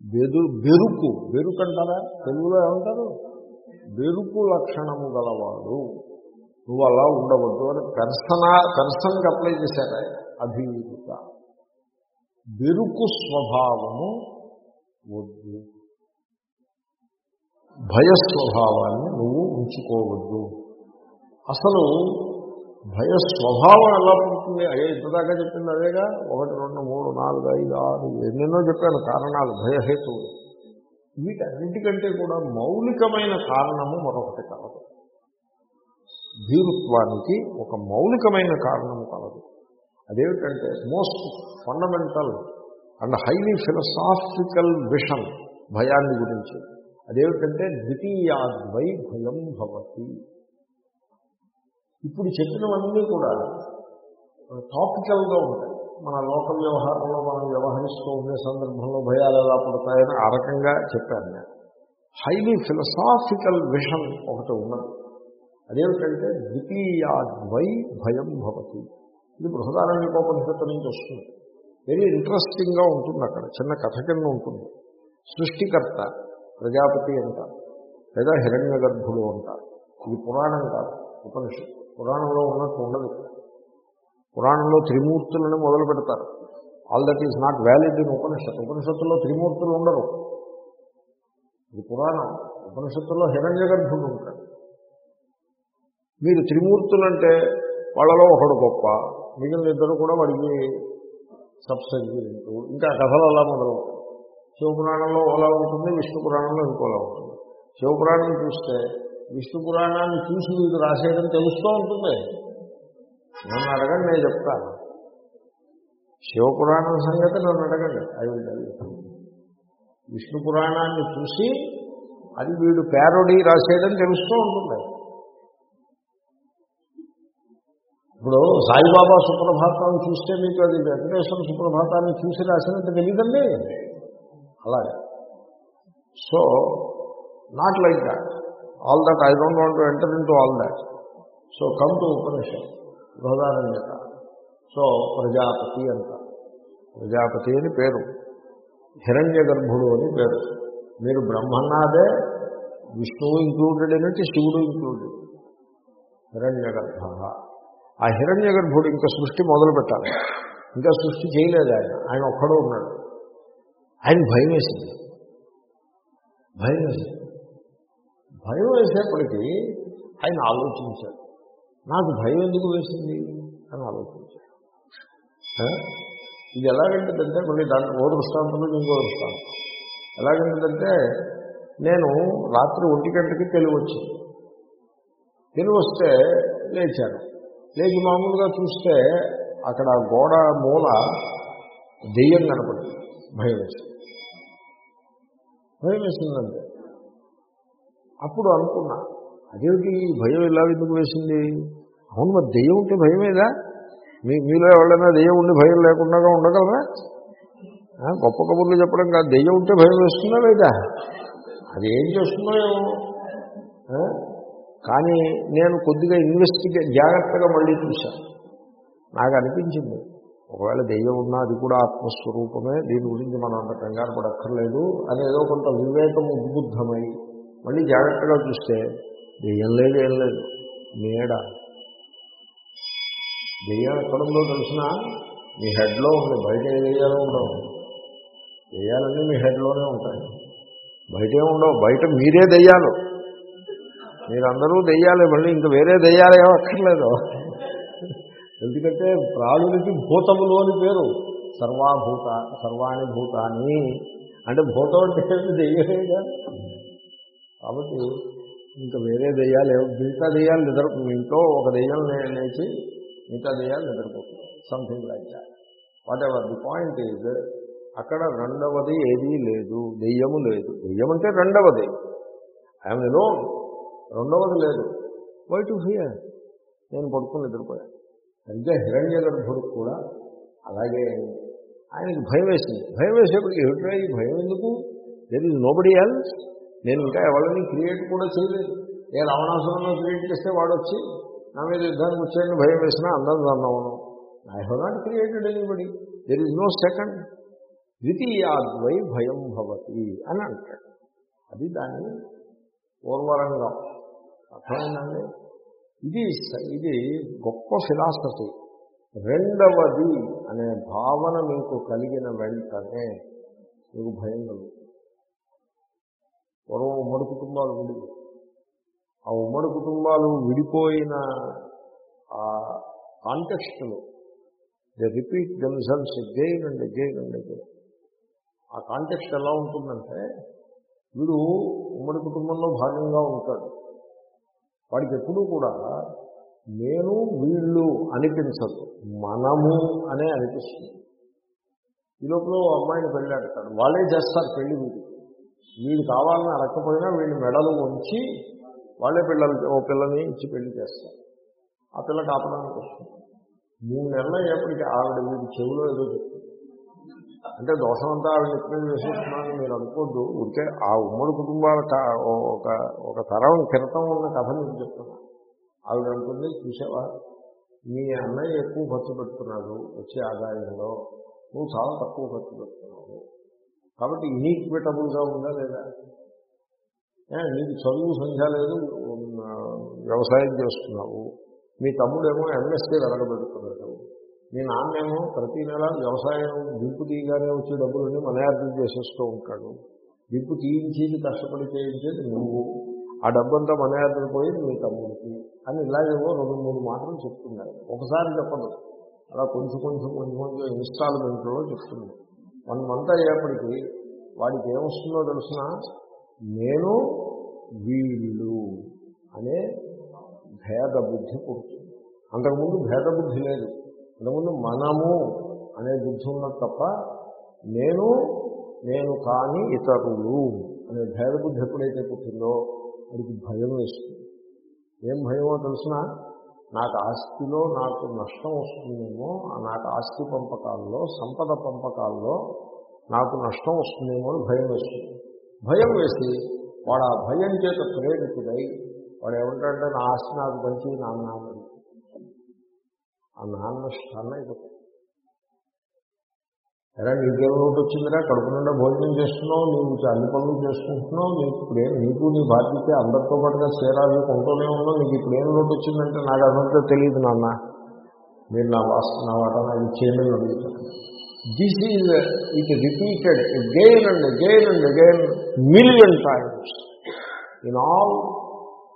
బెదురు బెరుకు బెరుకు అంటారా తెలుగులో ఏమంటారు? బెరుకు లక్షణము గలవాడు. నువ్వు అలా ఉండవద్దు అని పెన్సనా పెన్సన్కి అప్లై చేశారు? ఆయన అభివృత బెరుకు స్వభావము వద్దు. భయస్వభావాన్ని నువ్వు ఉంచుకోవద్దు. అసలు భయ స్వభావం ఎలా ఉంటుంది? అదే ఇంతదాకా చెప్పింది అదేగా? ఒకటి రెండు మూడు నాలుగు ఐదు ఆరు ఎన్నెన్నో చెప్పాను కారణాలు భయహేతువులు. వీటన్నిటికంటే కూడా మౌలికమైన కారణము మరొకటి కలదు భీరుత్వానికి ఒక మౌలికమైన కారణము కలదు అదేమిటంటే most fundamental and highly philosophical vision భయాన్ని గురించి. అదేమిటంటే ద్వితీయాద్వై భయం భవతి. ఇప్పుడు చెప్పినవన్నీ కూడా టాపికల్గా ఉంటాయి. మన లోకల్ వ్యవహారంలో మనం వ్యవహరిస్తూ ఉండే సందర్భంలో భయాలు ఎలా పడతాయని ఆ రకంగా చెప్పాను నేను. హైలీ ఫిలసాఫికల్ విషన్ ఒకటి ఉన్నది. అదేమిటంటే ద్వితీయాద్వై భయం భవతి. ఇది బృహదారణ్యోపనిషత్తు నుంచి వస్తుంది. వెరీ ఇంట్రెస్టింగ్గా ఉంటుంది అక్కడ. చిన్న కథ కింద ఉంటుంది. సృష్టికర్త ప్రజాపతి అంటారు. లేదా హిరణ్య గర్భుడు అంటారు. ఇది పురాణం కాదు. ఉపనిషత్తు. పురాణంలో ఉన్నట్టు ఉండదు. పురాణంలో త్రిమూర్తులను మొదలు పెడతారు. All that is not valid in ఉపనిషత్తు ఉపనిషత్తులో త్రిమూర్తులు ఉండరు. ఇది పురాణం. ఉపనిషత్తులో హిరణ్య గర్భుడు ఉంటాడు. మీరు త్రిమూర్తులు అంటే వాళ్ళలో ఒకడు గొప్ప మిగిలిన ఇద్దరు కూడా వాడికి సబ్సర్జీలు ఇంకా కథలు అలా మొదలు శివపురాణంలో ఓలా ఉంటుంది విష్ణు పురాణంలో ఇంకోలా ఉంటుంది. శివపురాణం చూస్తే విష్ణు పురాణాన్ని చూసి మీకు రాసేయడం తెలుస్తూ ఉంటుంది. నన్ను అడగండి నేను చెప్తాను. శివపురాణం సంగతి నన్ను అడగండి అది విష్ణు పురాణాన్ని చూసి అది వీడు ప్యారోడీ రాసేయడం తెలుస్తూ ఉంటుంది. ఇప్పుడు సాయిబాబా సుప్రభాతాన్ని చూస్తే మీకు అది వెంకటేశ్వర సుప్రభాతాన్ని చూసి రాసినట్టు తెలియదండి? అలాగే. So not like that all that I don't want to enter in to all that so come to Upanishad బృహదారణ్యత so Prajapati అంట. ప్రజాపతి అని పేరు. హిరణ్య గర్భుడు అని పేరు. మీరు బ్రహ్మన్నాదే విష్ణువు ఇంక్లూడెడ్ అయినట్టు శివుడు ఇంక్లూడెడ్. హిరణ్య గర్భ ఆ హిరణ్య గర్భుడు ఇంకా సృష్టి మొదలు పెట్టాలి. ఇంకా సృష్టి చేయలేదు ఆయన. ఆయన ఒక్కడో ఉన్నాడు. ఆయన భయం వేసింది. భయం వేసింది. భయం వేసేప్పటికీ ఆయన ఆలోచించాడు. నాకు భయం ఎందుకు వేసింది? అని ఆలోచించాను ఇది ఎలాగంటుందంటే మళ్ళీ దాంట్లో ఓ దృష్టాంతంలో ఇంకో దృష్టాంతం ఎలాగంటుందంటే నేను రాత్రి ఒంటి గంటకి తెలివి వచ్చింది తెలివి వస్తే లేచాను. లేచి మామూలుగా చూస్తే అక్కడ గోడ మూల దెయ్యం కనపడింది. భయం వేసింది. భయం వేసిందంటే అప్పుడు అనుకున్నా అదేమిటి ఈ భయం ఇలా ఎందుకు వేసింది? అవును మరి దెయ్యం ఉంటే భయమేదా? మీ మీలో ఎవరైనా దెయ్యం ఉండి భయం లేకుండా ఉండగలరా? గొప్ప కబుర్లు చెప్పడం కాదు. దెయ్యం ఉంటే భయం వేస్తుందా లేదా? అది ఏం చేస్తుందో కానీ నేను కొద్దిగా ఇన్వెస్టిగేట్ జాగ్రత్తగా మళ్ళీ చూశాను నాకు అనిపించింది. ఒకవేళ దెయ్యం ఉన్నా అది కూడా ఆత్మస్వరూపమే. దీని గురించి మనం అంత కంగారు పడక్కర్లేదు. అనేదో కొంత వివేకం ఉద్బుద్ధమై మళ్ళీ జాగ్రత్తగా చూస్తే దెయ్యం లేదు ఏం లేదు. నీడ దెయ్యం ఎక్కడుందో తెలిసిన మీ హెడ్లో ఉంది. బయట ఏ దెయ్యాలు ఉండవు. దెయ్యాలన్నీ మీ హెడ్లోనే ఉంటాయి. బయట ఉండవు. బయట మీరే దెయ్యాలు. మీరందరూ దెయ్యాలే. మళ్ళీ ఇంకా వేరే దెయ్యాలు ఏమక్కర్లేదు ఎందుకంటే ప్రాణులకి భూతములు అని పేరు. సర్వాభూత సర్వాణి భూతాన్ని అంటే భూతం అంటే దెయ్యమేగా కాబట్టి ఇంకా వేరే దెయ్యాలు మిగతా దెయ్యాలు నిద్ర మీ ఇంట్లో ఒక దెయ్యం లేచి మిగతా దెయ్యాలు నిద్రపోతుంది something like that whatever the point is అక్కడ రెండవది ఏదీ లేదు. దెయ్యము లేదు. దెయ్యం అంటే రెండవది. ఐఎమ్ నో రెండవది లేదు. వై టు హియర్ నేను పడుకుని నిద్రపోయాను. అంటే హిరణ్య గర్భుడు కూడా అలాగే ఆయనకి భయం వేసింది. భయం వేసేప్పటికి ఏమిట్రా ఈ భయం ఎందుకు? దెర్ ఈజ్ నోబడి ఎల్స్ నేను ఇంకా ఎవరిని క్రియేట్ కూడా చేయలేదు. ఏ రావణాసురంలో క్రియేట్ చేస్తే వాడు వచ్చి నా మీద యుద్ధానికి వచ్చాయని భయం వేసినా అందరం అన్నవను I have not created anybody there is no second ద్వితీయాద్వై భయం భవతి అని అంటాడు. అది దాని పూర్వరంగం. అర్థమైందండి? ఇది స- ఇది గొప్ప ఫిలాసఫీ రెండవది అనే భావన మీకు కలిగిన వెంటనే మీకు భయం కలుగుతుంది. పూర్వం ఉమ్మడి కుటుంబాలు ఉండేవి ఆ ఉమ్మడి కుటుంబాలు విడిపోయిన ఆ కాంటెక్స్టులు they repeat themselves again and again and ఆ కాంటెక్స్ట్ ఎలా ఉంటుందంటే వీడు ఉమ్మడి కుటుంబంలో భాగంగా ఉంటాడు. వాడికి ఎప్పుడూ కూడా నేను వీళ్ళు అనిపించదు. మనము అనే అనిపిస్తుంది. ఈ లోపల ఓ అమ్మాయిని పెళ్ళాడతాడు. వాళ్ళే చేస్తారు పెళ్ళి వీడికి. వీడు కావాలని అడగకపోయినా వీడిని మెడలు ఉంచి వాళ్ళే పిల్లలు ఓ పిల్లని ఇచ్చి పెళ్ళి చేస్తారు. ఆ పిల్ల కాపడానికి వస్తుంది. మూడు నెలలు అయ్యేప్పటికీ ఆవిడ వీడి చెవిలో ఏదో చెప్తుంది. అంటే దోషమంతా ఆవిడ ఎప్పుడు వేసేస్తున్నానని మీరు అనుకోద్దు. ఉంటే ఆ ఉమ్మడి కుటుంబాల ఒక ఒక తరం క్రితం ఉన్న కథ మీకు చెప్తున్నా. ఆవిడ అంటుంది చూసావా? మీ అన్నయ్య ఎక్కువ ఖర్చు పెడుతున్నాడు వచ్చే ఆదాయంలో. నువ్వు చాలా తక్కువ ఖర్చు పెడుతున్నావు. కాబట్టి ఇనీక్విటబుల్గా ఉందా లేదా? నీకు చదువు సంఖ్య లేదు వ్యవసాయం చేస్తున్నావు. మీ తమ్ముడేమో ఎంఎస్సీ వెలగబెడుతున్నాడు. మీ నాన్నేమో ప్రతి నెల వ్యవసాయం దింపు తీయగానే వచ్చే డబ్బులన్నీ మనయార్థం చేసేస్తూ ఉంటాడు. దింపు తీయించేది కష్టపడి చేయించేది నువ్వు. ఆ డబ్బంతా మనయార్థం పోయేది మీ తమ్ముడికి అని ఇలాగేమో రెండు మూడు మాటలు చెప్తున్నారు. ఒకసారి చెప్పదు అలా కొంచెం కొంచెం కొంచెం కొంచెం ఇన్స్టాల్మెంట్లో చెప్తున్నాడు వన్ మంత్ అయ్యేప్పటికీ వాడికి ఏమొస్తుందో తెలిసిన? నేను వీళ్ళు అనే భేద బుద్ధి పుడుతుంది. అంతకుముందు భేద బుద్ధి లేదు. అంతకుముందు మనము అనే బుద్ధి ఉన్నది తప్ప నేను నేను కాని ఇతరులు అనే భేద బుద్ధి ఎప్పుడైతే పుట్టిందో వాడికి భయం వేస్తుంది. ఏం భయమో తెలిసిన? నాకు ఆస్తిలో నాకు నష్టం వస్తుందేమో ఆ నాకు ఆస్తి పంపకాల్లో సంపద పంపకాల్లో నాకు నష్టం వస్తుందేమో అని భయం వేస్తుంది భయం వేసి వాడు ఆ భయం చేత ప్రేరితుడై వాడు ఏమంటాడంటే నా ఆస్తి నాకు మంచి నాన్న అని. ఆ నాన్న స్టన్ అయిపోతాడు ఎలా నీకేం లోటు వచ్చిందిరా కడుపు నిండా భోజనం చేస్తున్నావు నీవు అన్ని పనులు చేసుకుంటున్నావు నీకు ఇప్పుడే నీకు నీ బాధ్యత అందరితో పాటుగా చేరాలి కొంటూనే ఉన్నావు నీకు ఇప్పుడు ఏం లోటు వచ్చిందంటే నాకు అదంతా తెలియదు నాన్న. మీరు నా వాస్ నా వాట నాకు చేయమని అడుగుతాను this is it repeated again and again and again million times in all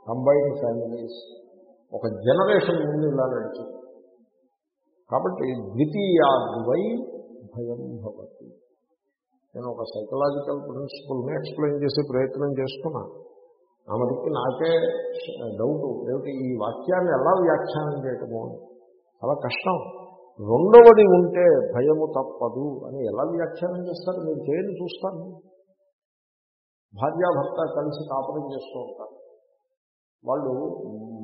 combined families ఒక జనరేషన్ ముందు ఇలా నడిచింది. కాబట్టి ద్వితీయాద్వై భయం భవతి. నేను ఒక సైకలాజికల్ ప్రిన్సిపల్ని ఎక్స్ప్లెయిన్ చేసే ప్రయత్నం చేస్తున్నా. నా మటుకి నాకే డౌట్ ఏమిటి? ఈ వాక్యాన్ని ఎలా వ్యాఖ్యానం చేయటము? అని చాలా కష్టం. రెండవది ఉంటే భయము తప్పదు అని ఎలా వ్యాఖ్యానం చేస్తారు? మీరు చేయని చూస్తాను. భార్యాభర్త కలిసి కాపురం చేస్తూ ఉంటారు. వాళ్ళు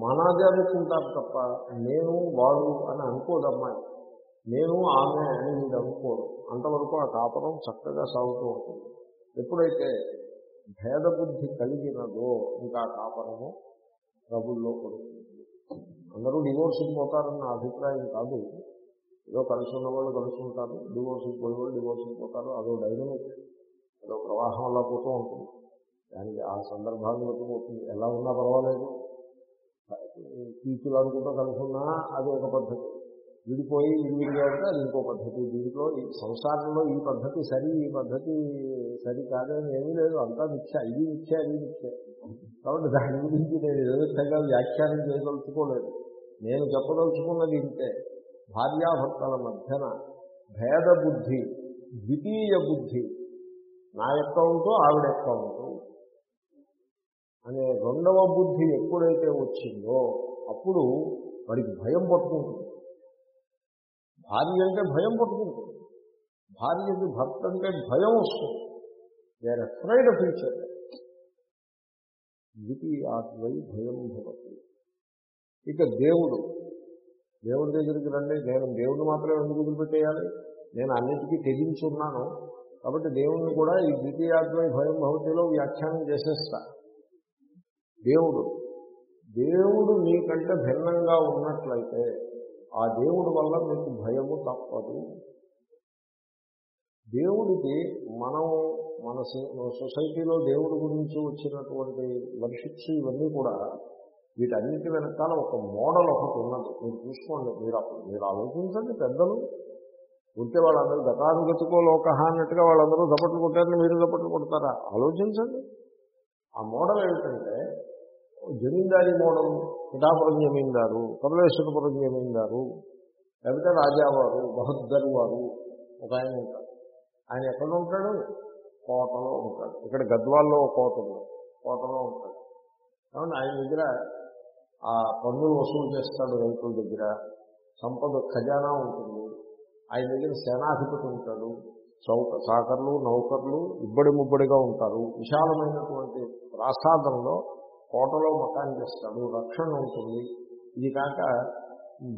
మనది అనుకుంటారు తప్ప నేను వాడు అని అనుకోదమ్మాయి. నేను ఆమె అని మీరు అనుకోరు. అంతవరకు ఆ కాపురం చక్కగా సాగుతూ ఉంటుంది. ఎప్పుడైతే భేదబుద్ధి కలిగినదో ఇంకా కాపురము ప్రభుల్లో పడుతుంది. అందరూ డివోర్స్కి పోతారని నా అభిప్రాయం కాదు. ఏదో కలిసి ఉన్న వాళ్ళు కలిసి ఉంటారు. డివోర్స్కి పోయే వాళ్ళు డివోర్స్కి పోతారు. అదో డైనమిక్ ఏదో ప్రవాహం అలా పోతూ ఉంటుంది. దానికి ఆ సందర్భాన్ని బట్టి పోతుంది. ఎలా ఉన్నా పర్వాలేదు. పీచులు అనుకుంటూ కలిసి ఉన్నా అది ఒక పద్ధతి. విడిపోయి విడివిడిగా ఉంటే అది ఇంకో పద్ధతి. దీంట్లో ఈ సంసారంలో ఈ పద్ధతి సరి ఈ పద్ధతి సరి కాదని ఏమీ లేదు. అంతా మిథ్య. ఇది మిథ్య అది మిథ్య. కాబట్టి దాని గురించి నేను వ్యవస్థగా వ్యాఖ్యానం చేయదలుచుకోలేదు. నేను చెప్పదలుచుకున్నది ఇంతే. భార్యాభర్తల మధ్యన భేద బుద్ధి ద్వితీయ బుద్ధి నా యొక్క ఉంటూ ఆవిడ యొక్క ఉంటూ అనే రెండవ బుద్ధి ఎప్పుడైతే వచ్చిందో అప్పుడు వాడికి భయం పట్టుకుంటుంది. భార్య అంటే భయం పట్టుకుంటుంది. భార్యకి భర్త అంటే భయం వస్తుంది. వేరే ఆర్ అఫ్రైడ్ ఆఫ్ ఫ్యూచర్ ద్వితీయాత్వై భయం భవతి. ఇక దేవుడు దేవుడి దగ్గరికి రండి. నేను దేవుడు మాత్రమే ఎందుకు వదిలిపెట్టేయాలి? నేను అన్నిటికీ తెగించున్నాను కాబట్టి దేవుణ్ణి కూడా ఈ ద్వితీయాత్మై భయం భవతిలో వ్యాఖ్యానం చేసేస్తా. దేవుడు దేవుడు నీకంటే భిన్నంగా ఉన్నట్లయితే ఆ దేవుడి వల్ల మీకు భయము తప్పదు. దేవుడికి మనం మన సొసైటీలో దేవుడి గురించి వచ్చినటువంటి వర్షిప్స్ ఇవన్నీ కూడా వీటన్నిటి వెనకాల ఒక మోడల్ ఒకటి ఉన్నది. మీరు చూసుకోండి మీరు మీరు ఆలోచించండి పెద్దలు. ఉంటే వాళ్ళందరూ గతానుగతికో లోక అన్నట్టుగా వాళ్ళందరూ దప్పట్లు కొట్టారని మీరు దప్పట్లు కొడతారా? ఆలోచించండి. ఆ మోడల్ ఏమిటంటే జమీందారీ మోడల్ పిఠాపురం జమీందారు కమలేశ్వరపురం జమీందారు లేకపోతే రాజావారు బహద్దర్ వారు ఒక ఆయన ఉంటారు ఆయన ఎక్కడ ఉంటాడు? కోటలో ఉంటాడు. ఇక్కడ గద్వాల్లో ఒక కోట ఉంది. కోటలో ఉంటాడు. కాబట్టి ఆయన దగ్గర ఆ పన్నులు వసూలు చేస్తాడు రైతుల దగ్గర. సంపద ఖజానా ఉంటుంది. ఆయన దగ్గర సేనాధిపతి ఉంటాడు. చౌక సాకర్లు నౌకర్లు ఇబ్బడి ముబ్బడిగా ఉంటారు. విశాలమైనటువంటి ప్రాసాదంలో కోటలో మకాన్ చేస్తాడు రక్షణ ఉంటుంది. ఇది కాక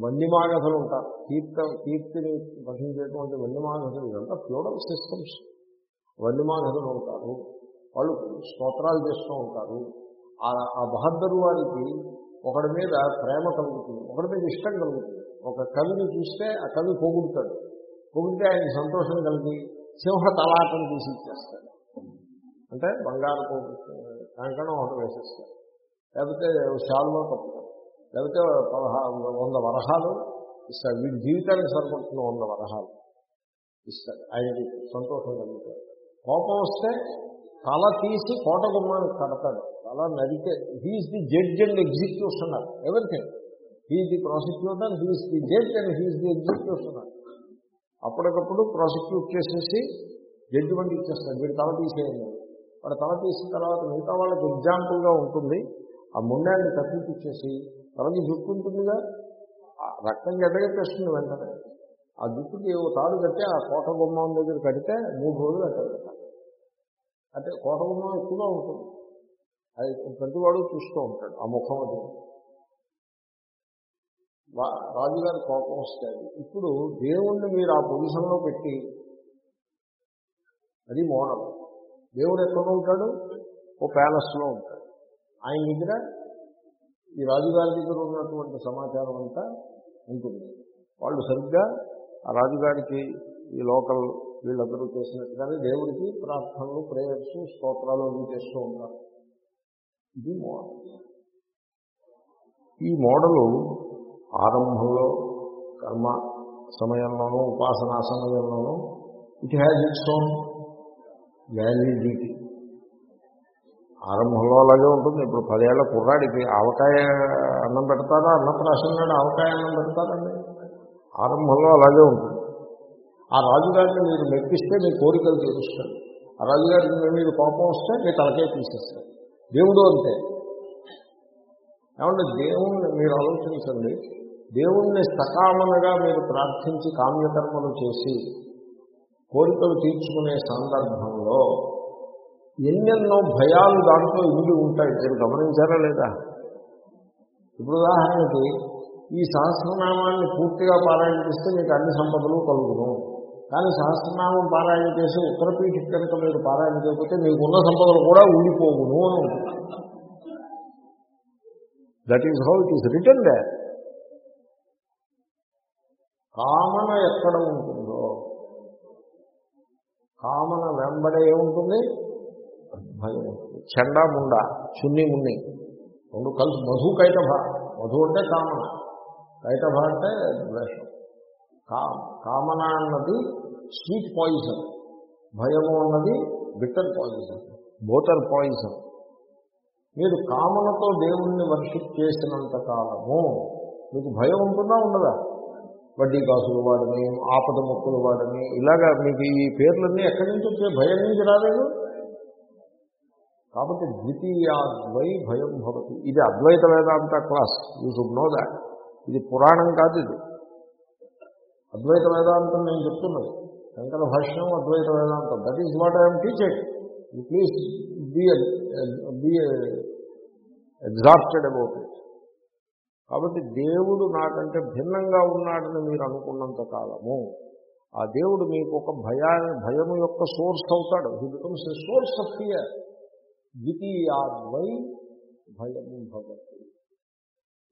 వన్యమాగధులు ఉంటారు. కీర్త కీర్తిని వహించేటువంటి వన్యమాగధులు ఇదంతా ఫ్యూడల్ సిస్టమ్స్. వన్యమాగధులు ఉంటారు. వాళ్ళు స్తోత్రాలు చేస్తూ ఉంటారు. ఆ ఆ బహద్దరు వారికి ఒకడి మీద ప్రేమ కలుగుతుంది ఒకడి మీద ఇష్టం కలుగుతుంది. ఒక కవిని చూస్తే ఆ కవి పొగుడుతాడు. పొగిడితే ఆయన సంతోషం కలిగి సింహ తలాటం తీసి ఇచ్చేస్తాడు. అంటే బంగారు కంకణం ఒకటి వేసేస్తాడు. లేకపోతే షాల్లో కప్పుతారు లేకపోతే పదహా వంద వరహాలు ఇస్తాడు వీడి జీవితానికి సరిపడుతున్న వంద వరహాలు ఇస్తాడు ఆయనకి సంతోషం కలుగుతాడు కోపం వస్తే తల తీసి కోట గుమ్మానికి కడతాడు. తల నరికే he's the judge and executioner everything he's the prosecutor he's the judge and he's the executioner అప్పటికప్పుడు ప్రాసిక్యూట్ చేసేసి జడ్జిమెంట్ ఇచ్చేస్తాడు. వీడు తల తీసేయండి. వాడు తల తీసిన తర్వాత మిగతా వాళ్ళకి ఎగ్జాంపుల్గా ఉంటుంది. ఆ ముండాన్ని తప్పించేసి తలకి జుట్టు ఉంటుందిగా ఆ రక్తం గడ్డగట్టేస్తుంది వెంటనే. ఆ జుట్టుకి ఓ తాడు కట్టి ఆ కోట బొమ్మ దగ్గర కడితే మూడు రోజులు అక్కడ అంటే కోట బొమ్మ ఎక్కువగా ఉంటుంది. అది ప్రతివాడు చూస్తూ ఉంటాడు ఆ ముఖం అది. రాజుగారి కోపం వస్తాయి ఇప్పుడు దేవుణ్ణి మీరు ఆ పొజిషన్లో పెట్టి అది మోడల్. దేవుడు ఎక్కడ ఉంటాడు? ఓ ప్యాలెస్లో ఉంటాడు. ఆయన దగ్గర ఈ రాజుగారి దగ్గర ఉన్నటువంటి సమాచారం అంతా ఉంటుంది. వాళ్ళు సరిగ్గా ఆ రాజుగారికి ఈ లోకల్ వీళ్ళందరూ చేసినట్టుగానే దేవుడికి ప్రార్థనలు ప్రేయర్స్ స్తోత్రాలు అవి చేస్తూ ఉంటారు. ఇది మోడల్. ఈ మోడలు ఆరంభంలో కర్మ సమయంలోనూ ఉపాసనా సమయంలోనూ it has its own validity ఆరంభంలో అలాగే ఉంటుంది. ఇప్పుడు పదేళ్ళ కుర్రాడికి ఆవకాయ అన్నం పెడతారా అన్నప్రాసం నాడు ఆవకాయ అన్నం పెడతారండి ఆరంభంలో అలాగే ఉంటుంది. ఆ రాజుగారిని మీరు మెప్పిస్తే మీ కోరికలు తీరుస్తాడు ఆ రాజుగారికి మీరు కోపం వస్తే మీ తలకే తీసేస్తాడు దేవుడు అంతే ఏమంటే దేవుణ్ణి మీరు ఆలోచించండి. దేవుణ్ణి సకామనగా మీరు ప్రార్థించి కామ్యకర్మలు చేసి కోరికలు తీర్చుకునే సందర్భంలో ఎన్నెన్నో భయాలు దాంట్లో ఇమిడి ఉంటాయి. మీరు గమనించారా లేదా? ఇప్పుడు ఉదాహరణకి ఈ సహస్రనామాన్ని పూర్తిగా పారాయణ చేస్తే మీకు అన్ని సంపదలు కలుగును. కానీ సహస్రనామం పారాయణ చేసి ఉత్తరపీఠ కనుక మీరు పారాయణ చేయకపోతే మీకు ఉన్న సంపదలు కూడా ఉండిపోవును అని ఉంటుంది. That is how it is return they కామన ఎక్కడ ఉంటుందో? కామన వెంబడే ఏముంటుంది? భయం చెండా ముండ చున్ని మున్ని. రెండు కలిసి మధు కైటభ. మధు అంటే కామన. కైటభ అంటే ద్వేషం. కా కామన అన్నది స్వీట్ పాయిజన్. భయము అన్నది బిట్టర్ పాయిజన్. బోటర్ పాయిజన్. మీరు కామనతో దేవుణ్ణి వర్షిప్ చేసినంత కాలము మీకు భయం ఉంటుందా ఉండదా? వడ్డీ కాసులు వాడని ఆపద మొక్కులు వాడని ఇలాగా మీకు ఈ పేర్లన్నీ ఎక్కడి నుంచి వచ్చే భయం నుంచి రాలేదు? కాబట్టి ద్వితీయాద్వై భయం భవతి. ఇది Advaita Vedanta class. You should know that ఇది పురాణం కాదు ఇది. అద్వైత వేదాంతం నేను చెప్తున్నది. శంకర భాష్యం అద్వైత వేదాంతం. That is what I'm teaching you please be be exhausted about it కాబట్టి దేవుడు నాకంటే భిన్నంగా ఉన్నాడని మీరు అనుకున్నంత కాలము. ఆ దేవుడు మీకు ఒక భయా భయము యొక్క సోర్స్ అవుతాడు. He becomes a source of fear ద్వితీయాద్వై భయం భవతి.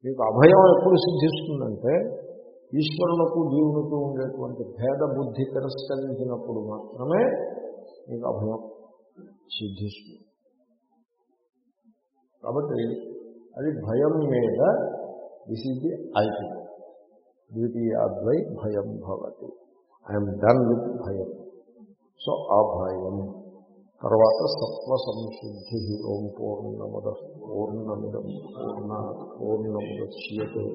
మీకు అభయం ఎప్పుడు సిద్ధిస్తుందంటే ఈశ్వరులకు జీవులకు ఉండేటువంటి భేద బుద్ధి తిరస్కరించినప్పుడు మాత్రమే మీకు అభయం సిద్ధిస్తుంది. కాబట్టి అది భయం మీద దిస్ ఈజ్ ది అల్టిమేట్ ద్వితీయాద్వై భయం భవతి. ఐఎమ్ డన్ విత్ భయం. సో ఆ భయం తర్వాత సత్వ సంశుద్ధి ఓం పూర్ణముద పూర్ణమిదం పూర్ణ పూర్ణముద్యతే.